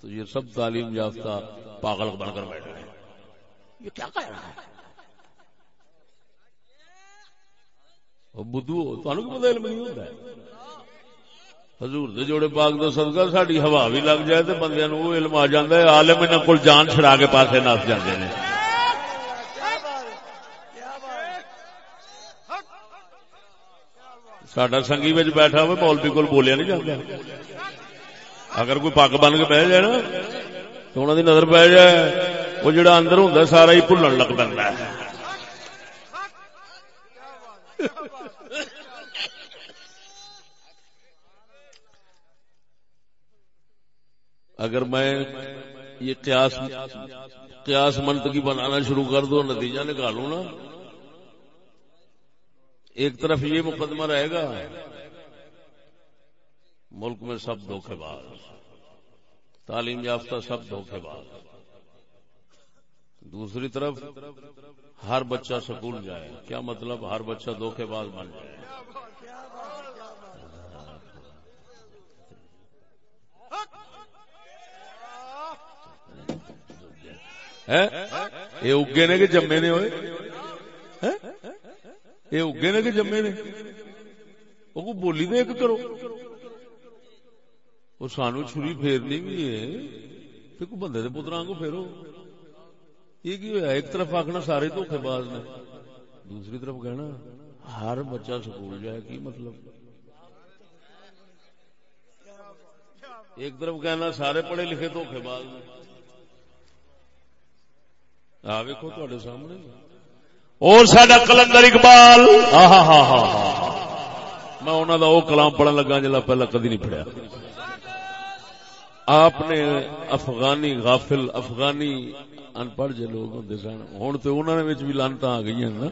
تو یہ سب تعلیم یافتہ پاگل بن کر بیٹھے ہیں۔ یہ کیا کہہ رہا ہے؟ بدھو تمہیں پتا علم نہیں ہوتا ہے۔ حضور دے جوڑے پاک دا صدقہ، ساڈی ہوا بھی لگ جائے تے بندیاں نو علم آ جاندا ہے، عالم انہاں کول جان چھڑا کے پاسے نس جاندے نے۔ ساڈا سنگی وچ بیٹھا ہوئے، مولوی کول بولیا نہیں جاندا۔ اگر کوئی پگ بن کے بیٹھ جائے نا، تو انہاں دی نظر پہ جائے، وہ جڑا اندر ہوندا سارا ہی بھلن لگ پیندا ہے۔ اگر میں یہ قیاس قیاس منطقی بنانا شروع کر دو، نتیجہ نکالوں نا۔ ایک طرف یہ مقدمہ رہے گا، ملک میں سب دھوکے باز تعلیم یافتہ سب دھوکے باز دوسری طرف، ہر بچہ سکول جائے۔ کیا مطلب ہر بچہ دھوکے باز بن جائے؟ یہ اگے نے کہ جمے نے ہوئے؟ یہ اگے نے کہ جمے نے؟ وہ کو بولی تو ایک کرو۔ وہ سانو چھری پھیرنی بھی ہے۔ پھر کو بندے دے پترا کو پھیرو۔ یہ کی ہوا ایک طرف آخنا سارے دھوکھے باز نے۔ دوسری طرف کہنا، ہر بچہ سکول جائے، کی مطلب؟ ایک طرف کہنا، سارے پڑھے لکھے دھوکھے باز نے۔ ویکو تے سامنے۔ اور سڈا کلندر اقبال۔ میں انہوں کا وہ کلام پڑھن لگا جلا پہلا کدی نہیں پڑھیا۔ آپ نے افغانی غافل، افغانی ان پڑھ جی لوگ ہوں سن ہوں تو انہوں نے بھی لانتا آ گئی ہیں نا۔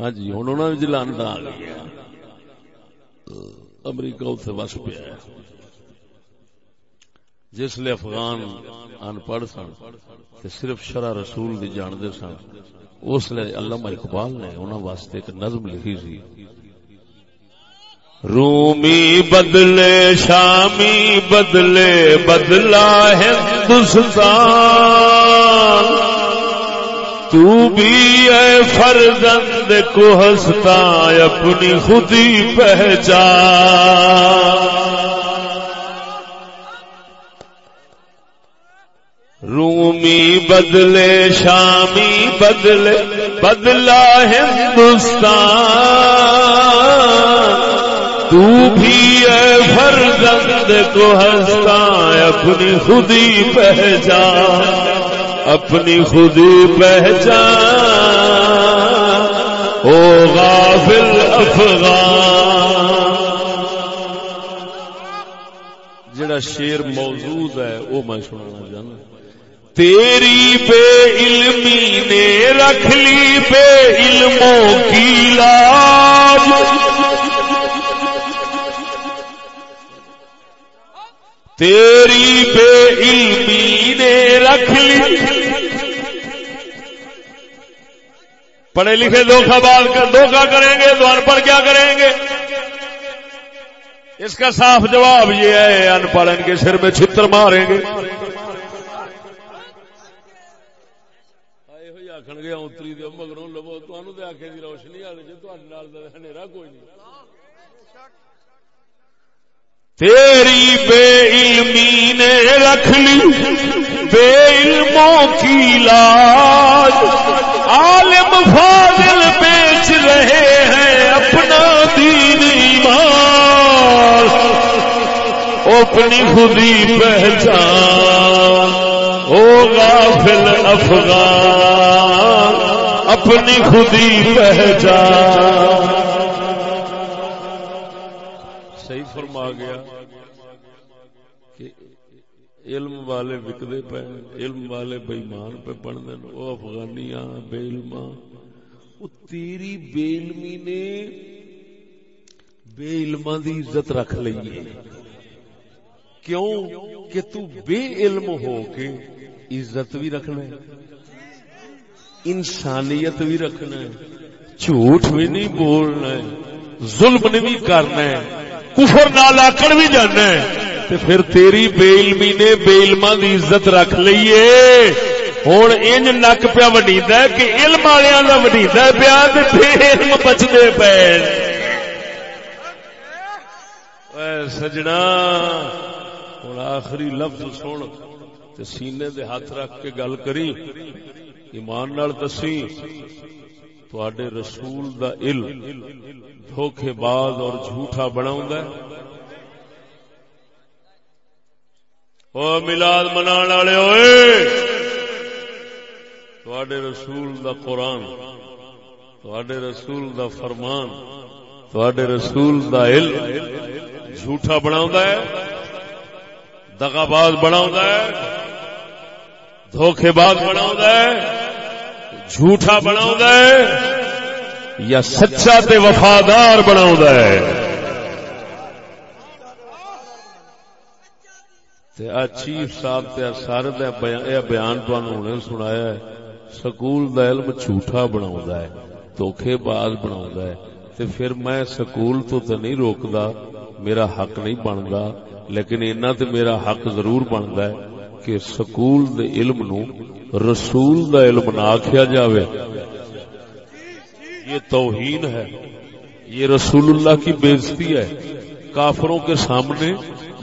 ہاں جی ہوں انہوں نے لانتا آ گئی امریکہ اتنے بس پیا جس لیے افغان ان پڑھ سن صرف شرع رسول دی جاندے سن، اس لیے علامہ اقبال نے انہاں واسطے ایک نظم لکھی سی۔ رومی بدلے، شامی بدلے، بدلا ہندوستان۔ تو بھی اے فرزند کو ہستا اپنی خودی پہچان۔ رومی بدلے، شامی بدلے، بدلا ہندوستان۔ تو بھی اے فرزند کو ہنستا، اپنی خودی پہچان، اپنی خودی پہچان۔ او غافل افغان۔ جڑا شیر موجود ہے وہ میں سننا چاہتا تیری بے علمی نے رکھ لی بے علموں کی لاج تیری بے علمی نے رکھ لی۔ پڑھے لکھے دھوکھا بال کر دھوکھا کریں گے، تو ان پڑھ کیا کریں گے؟ اس کا صاف جواب یہ ہے ان پڑھ ان کے سر میں چھتر ماریں گے۔ آخر گیا اتری دو مگروں لو تو آخر روشنی والے جی تھی کوئی نہیں تیری بے علمی نے رکھ لی بے علموں کی لاج عالم فاضل بیچ رہے ہیں اپنا دین ایمان اپنی خودی پہچان ہوگا فل افغان اپنی خودی پہچان۔ صحیح فرما گیا کہ علم والے وکدے پہ علم والے بےمان پہ پڑھنے وہ افغانیاں، بے علم تیری بے علمی نے بے علم دی عزت رکھ لی ہے۔ کیوں؟ کہ تو بے علم ہو کے عزت بھی رکھنا ہے، انسانیت بھی رکھنا ہے، جھوٹ بھی نہیں بولنا ہے، ظلم نہیں کرنا ہے، کفر نال آکڑ بھی جانا ہے۔ تے پھر تیری بے علمی نے بے علما دی عزت رکھ لیے ہوں انج نک پیا وڈی کہ علم والوں کا وڈی پیا علم بچتے پے۔ سجنا ہوں آخری لفظ سن۔ تے سینے دے ہاتھ رکھ کے گل کری، ایمان نال دسی تھوڑے رسول دا علم دھوکھے باز اور جھوٹا بنا ملاد منا والے ہوئے تھوڑے رسول دا قرآن تھوڑے رسول دا فرمان تھوڑے رسول دا علم جھوٹا بنا ہے دگا باز بنا ہے۔ دھوکھے باز بنا جھوٹا بنا یا سچا تے وفادار بنا چیف صاحب تے سارے بیان تھی سنایا ہے، سکول دا علم جھوٹا بنا ہے دھوکھے باز بنا ہے۔ تے پھر میں سکول تو تے نہیں روکدا، میرا حق نہیں بنتا لیکن اینا تے میرا حق ضرور بنتا ہے۔ کہ سکول دے علم نو رسول دا علم نہ آخیا جاوے۔ یہ توہین ہے۔ یہ رسول اللہ کی بےزتی ہے۔ کافروں کے سامنے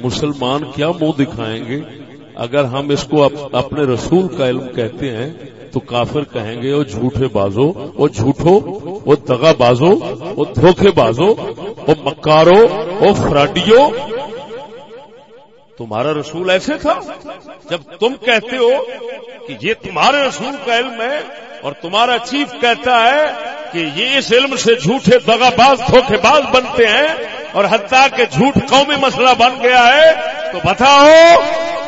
مسلمان کیا منہ دکھائیں گے؟ اگر ہم اس کو اپنے رسول کا علم کہتے ہیں، تو کافر کہیں گے وہ جھوٹے بازو وہ جھوٹو وہ دگا بازو وہ دھوکے بازو وہ مکارو وہ فراڈیو تمہارا رسول ایسے تھا؟ جب تم کہتے ہو کہ یہ تمہارے رسول کا علم ہے اور تمہارا چیف کہتا ہے کہ یہ اس علم سے جھوٹے دگا باز دھوکے باز بنتے ہیں اور حتیٰ کہ جھوٹ قومی مسئلہ بن گیا ہے، تو بتاؤ،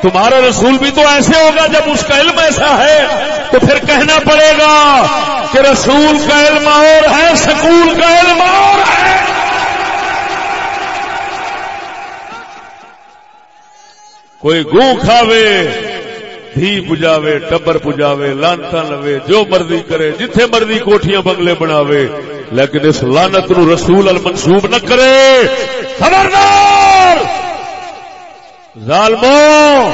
تمہارا رسول بھی تو ایسے ہوگا جب اس کا علم ایسا ہے؟ تو پھر کہنا پڑے گا کہ رسول کا علم اور ہے، سکول کا علم اور ہے۔ کوئی گو کھاوے، دھی پجاوے، ٹبر پجاوے لانتا لوے، جو مرضی کرے، جتھے مرضی کوٹیاں بنگلے بناوے، لیکن اس لانت نو رسول المنسوب نہ کرے۔ خبردار! ظالمو،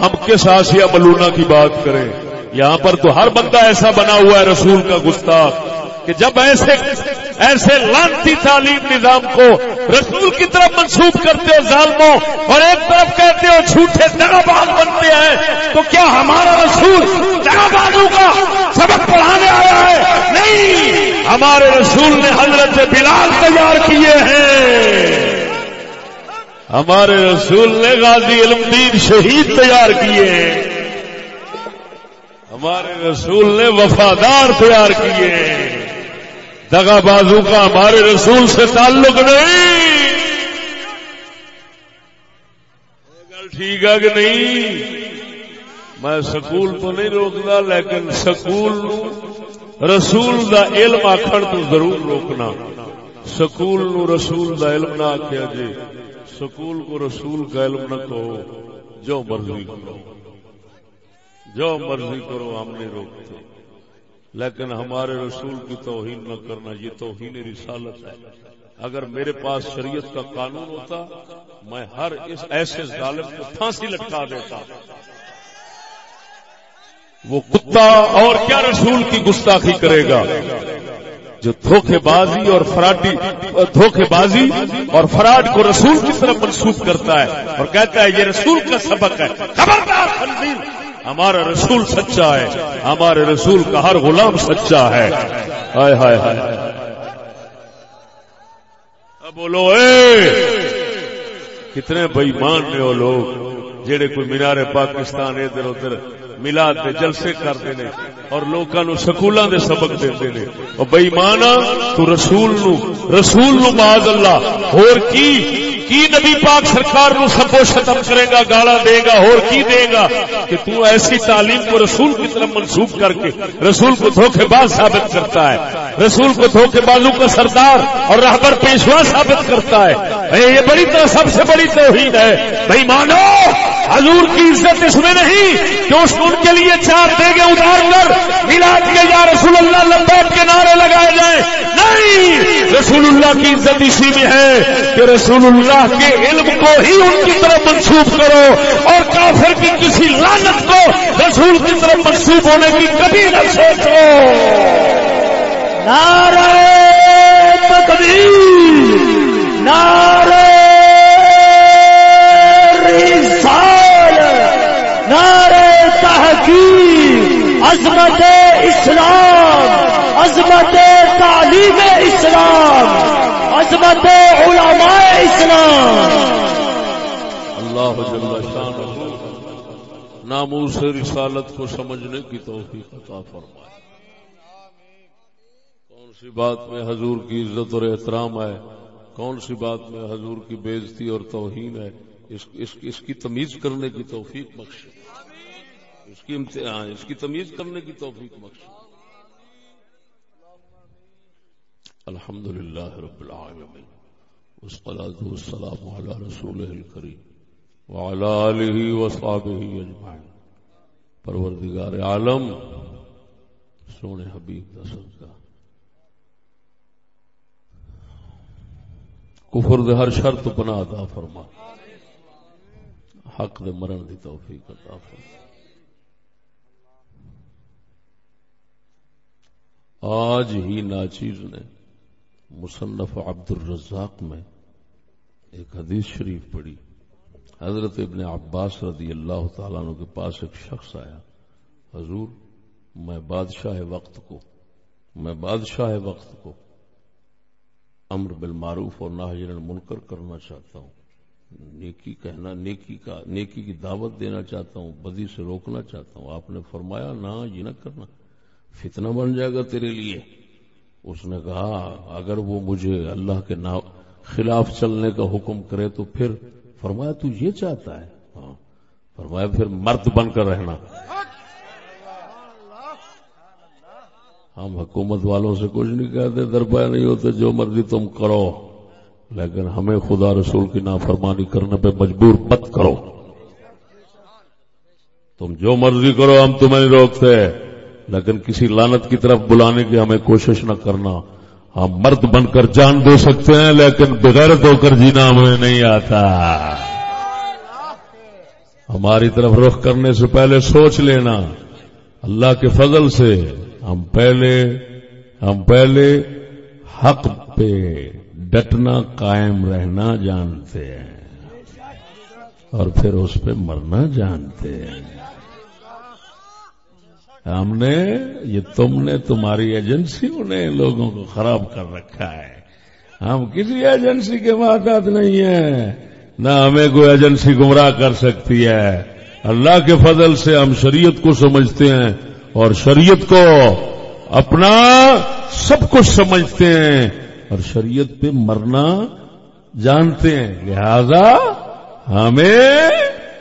ہم کس آسیا ملونا کی بات کریں؟ یہاں پر تو ہر بندہ ایسا بنا ہوا ہے رسول کا گستاخ کہ جب ایسے ایسے لانتی تعلیم نظام کو رسول کی طرف منسوخ کرتے ہو ظالموں اور ایک طرف کہتے ہو جھوٹے دگا باز بنتے ہیں، تو کیا ہمارا رسول دگا بازو کا سبق پڑھانے آیا ہے؟ نہیں! ہمارے رسول نے حضرت بلال تیار کیے ہیں۔ ہمارے رسول نے غازی علم دین شہید تیار کیے ہیں۔ ہمارے رسول نے وفادار تیار کیے ہیں۔ دگا بازو کا ہمارے رسول سے تعلق نہیں۔ گل ٹھیک ہے کہ نہیں؟ میں سکول تو نہیں روکتا لیکن سکول رسول دا علم آخر تو ضرور روکنا۔ سکول نو رسول دا علم نہ آخیا جی سکول کو رسول کا علم نہ کہو۔ جو مرضی کرو۔ جو مرضی کرو، ہم نہیں روکتے۔ لیکن ہمارے رسول کی توہین نہ کرنا، یہ توہین رسالت ہے۔ اگر میرے پاس شریعت کا قانون ہوتا، میں ہر اس ایسے ظالم کو پھانسی لٹکا دیتا۔ وہ کتا اور کیا رسول کی گستاخی کرے گا؟ جو دھوکے بازی اور فراڈی دھوکے بازی اور فراڈ کو رسول کی طرف منسوخ کرتا ہے اور کہتا ہے، یہ رسول کا سبق ہے۔ خبردار ہمارا رسول سچا ہے، ہمارے رسول کا ہر غلام سچا ہے۔ ہائے ہائے ہائے۔ بولو اے! کتنے بےمان نے وہ لوگ جہے کوئی مینارے پاکستان ادھر ادھر ملاد کے جلسے کرتے ہیں اور لوگوں نو سکولوں دے سبق دیتے ہیں اور بئی مانا تو رسول نو رسول نو معاذ اللہ۔ اور کی؟ کی نبی پاک سرکار نو سبو ختم کرے گا، گالا دے گا، اور کی دے گا؟ کہ تو ایسی تعلیم کو رسول کی طرف منسوخ کر کے رسول کو دھوکے باز ثابت کرتا ہے۔ رسول کو دھوکے بازو کا سردار اور رہبر پیشوا ثابت کرتا ہے۔ یہ بڑی طرح سب سے بڑی توحید ہے۔ بھائی مانو حضور کی عزت اس میں نہیں کہ اس ان کے لیے چار دے گے ادار کر ملاد کے یا رسول اللہ لبیک کے نعرے لگائے جائیں۔ نہیں، رسول اللہ کی عزت اسی میں ہے کہ رسول اللہ کے علم کو ہی ان کی طرف منسوخ کرو اور کافر کی کسی لانت کو رسول کی طرف منسوخ ہونے کی کبھی نہ سوچو۔ نعرہ تکبیر نعرہ تحقیق۔ عظمت اسلام عظمت تعلیم اسلام عظمت علماء اسلام۔ اللہ نامو سے رسالت کو سمجھنے کی توفیق عطا فرمائے۔ کون سی بات میں حضور کی عزت اور احترام ہے؟ کون سی بات میں حضور کی بےزتی اور توہین ہے؟ اس, اس, اس کی تمیز کرنے کی توفیق بخش اس کی امتحان ہاں، اس کی تمیز کرنے کی توفیق بخش۔ الحمد للہ رب العالمین، والصلاة والسلام على رسوله الكريم وعلى آله وصحبه اجمعین۔ پروردگار عالم، سونے حبیب کا صدقہ۔ کفر دے ہر شرط پناہ عطا فرما۔ حق دے مرن دی توفیق عطا فرما۔ آج ہی ناچیز نے مصنف عبد الرزاق میں ایک حدیث شریف پڑھی۔ حضرت ابن عباس رضی اللہ تعالیٰ عنہ کے پاس ایک شخص آیا۔ حضور، میں بادشاہ وقت کو، میں بادشاہ وقت کو امر بالمعروف اور ناجر المنکر کرنا چاہتا ہوں۔ نیکی کہنا، نیکی کا، نیکی کی دعوت دینا چاہتا ہوں، بدی سے روکنا چاہتا ہوں۔ آپ نے فرمایا، نہ، یہ نہ کرنا۔ فتنہ بن جائے گا تیرے لیے۔ اس نے کہا، اگر وہ مجھے اللہ کے خلاف چلنے کا حکم کرے تو پھر فرمایا تو یہ چاہتا ہے۔ ہاں فرمایا پھر مرد بن کر رہنا۔ ہم حکومت والوں سے کچھ نہیں کہتے درپا نہیں ہوتے، جو مرضی تم کرو۔ لیکن ہمیں خدا رسول کی نافرمانی کرنے پہ مجبور مت کرو۔ تم جو مرضی کرو، ہم تمہیں نہیں روکتے۔ لیکن کسی لانت کی طرف بلانے کی ہمیں کوشش نہ کرنا۔ ہم مرد بن کر جان دے سکتے ہیں، لیکن بغیر ہو کر جینا ہمیں نہیں آتا۔ ہماری طرف رخ کرنے سے پہلے سوچ لینا۔ اللہ کے فضل سے ہم پہلے ہم پہلے حق پہ ڈٹنا قائم رہنا جانتے ہیں اور پھر اس پہ مرنا جانتے ہیں۔ ہم نے، یہ تم نے تمہاری ایجنسیوں نے لوگوں کو خراب کر رکھا ہے۔ ہم کسی ایجنسی کے محتاط نہیں ہیں۔ نہ ہمیں کوئی ایجنسی گمراہ کر سکتی ہے۔ اللہ کے فضل سے ہم شریعت کو سمجھتے ہیں اور شریعت کو اپنا سب کچھ سمجھتے ہیں اور شریعت پہ مرنا جانتے ہیں۔ لہذا ہمیں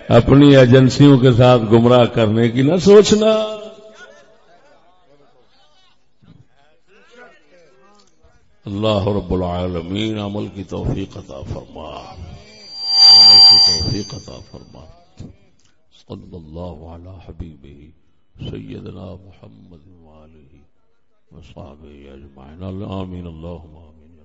اپنی ایجنسیوں کے ساتھ گمراہ کرنے کی نہ سوچنا۔ اللہ رب العالمین عمل کی توفیق عطا فرما. عمل کی توفیق عطا فرما. صلی اللہ علی حبیبہ سیدنا محمد وآلہ وصحبہ اجمعین. آمین. اللہم آمین.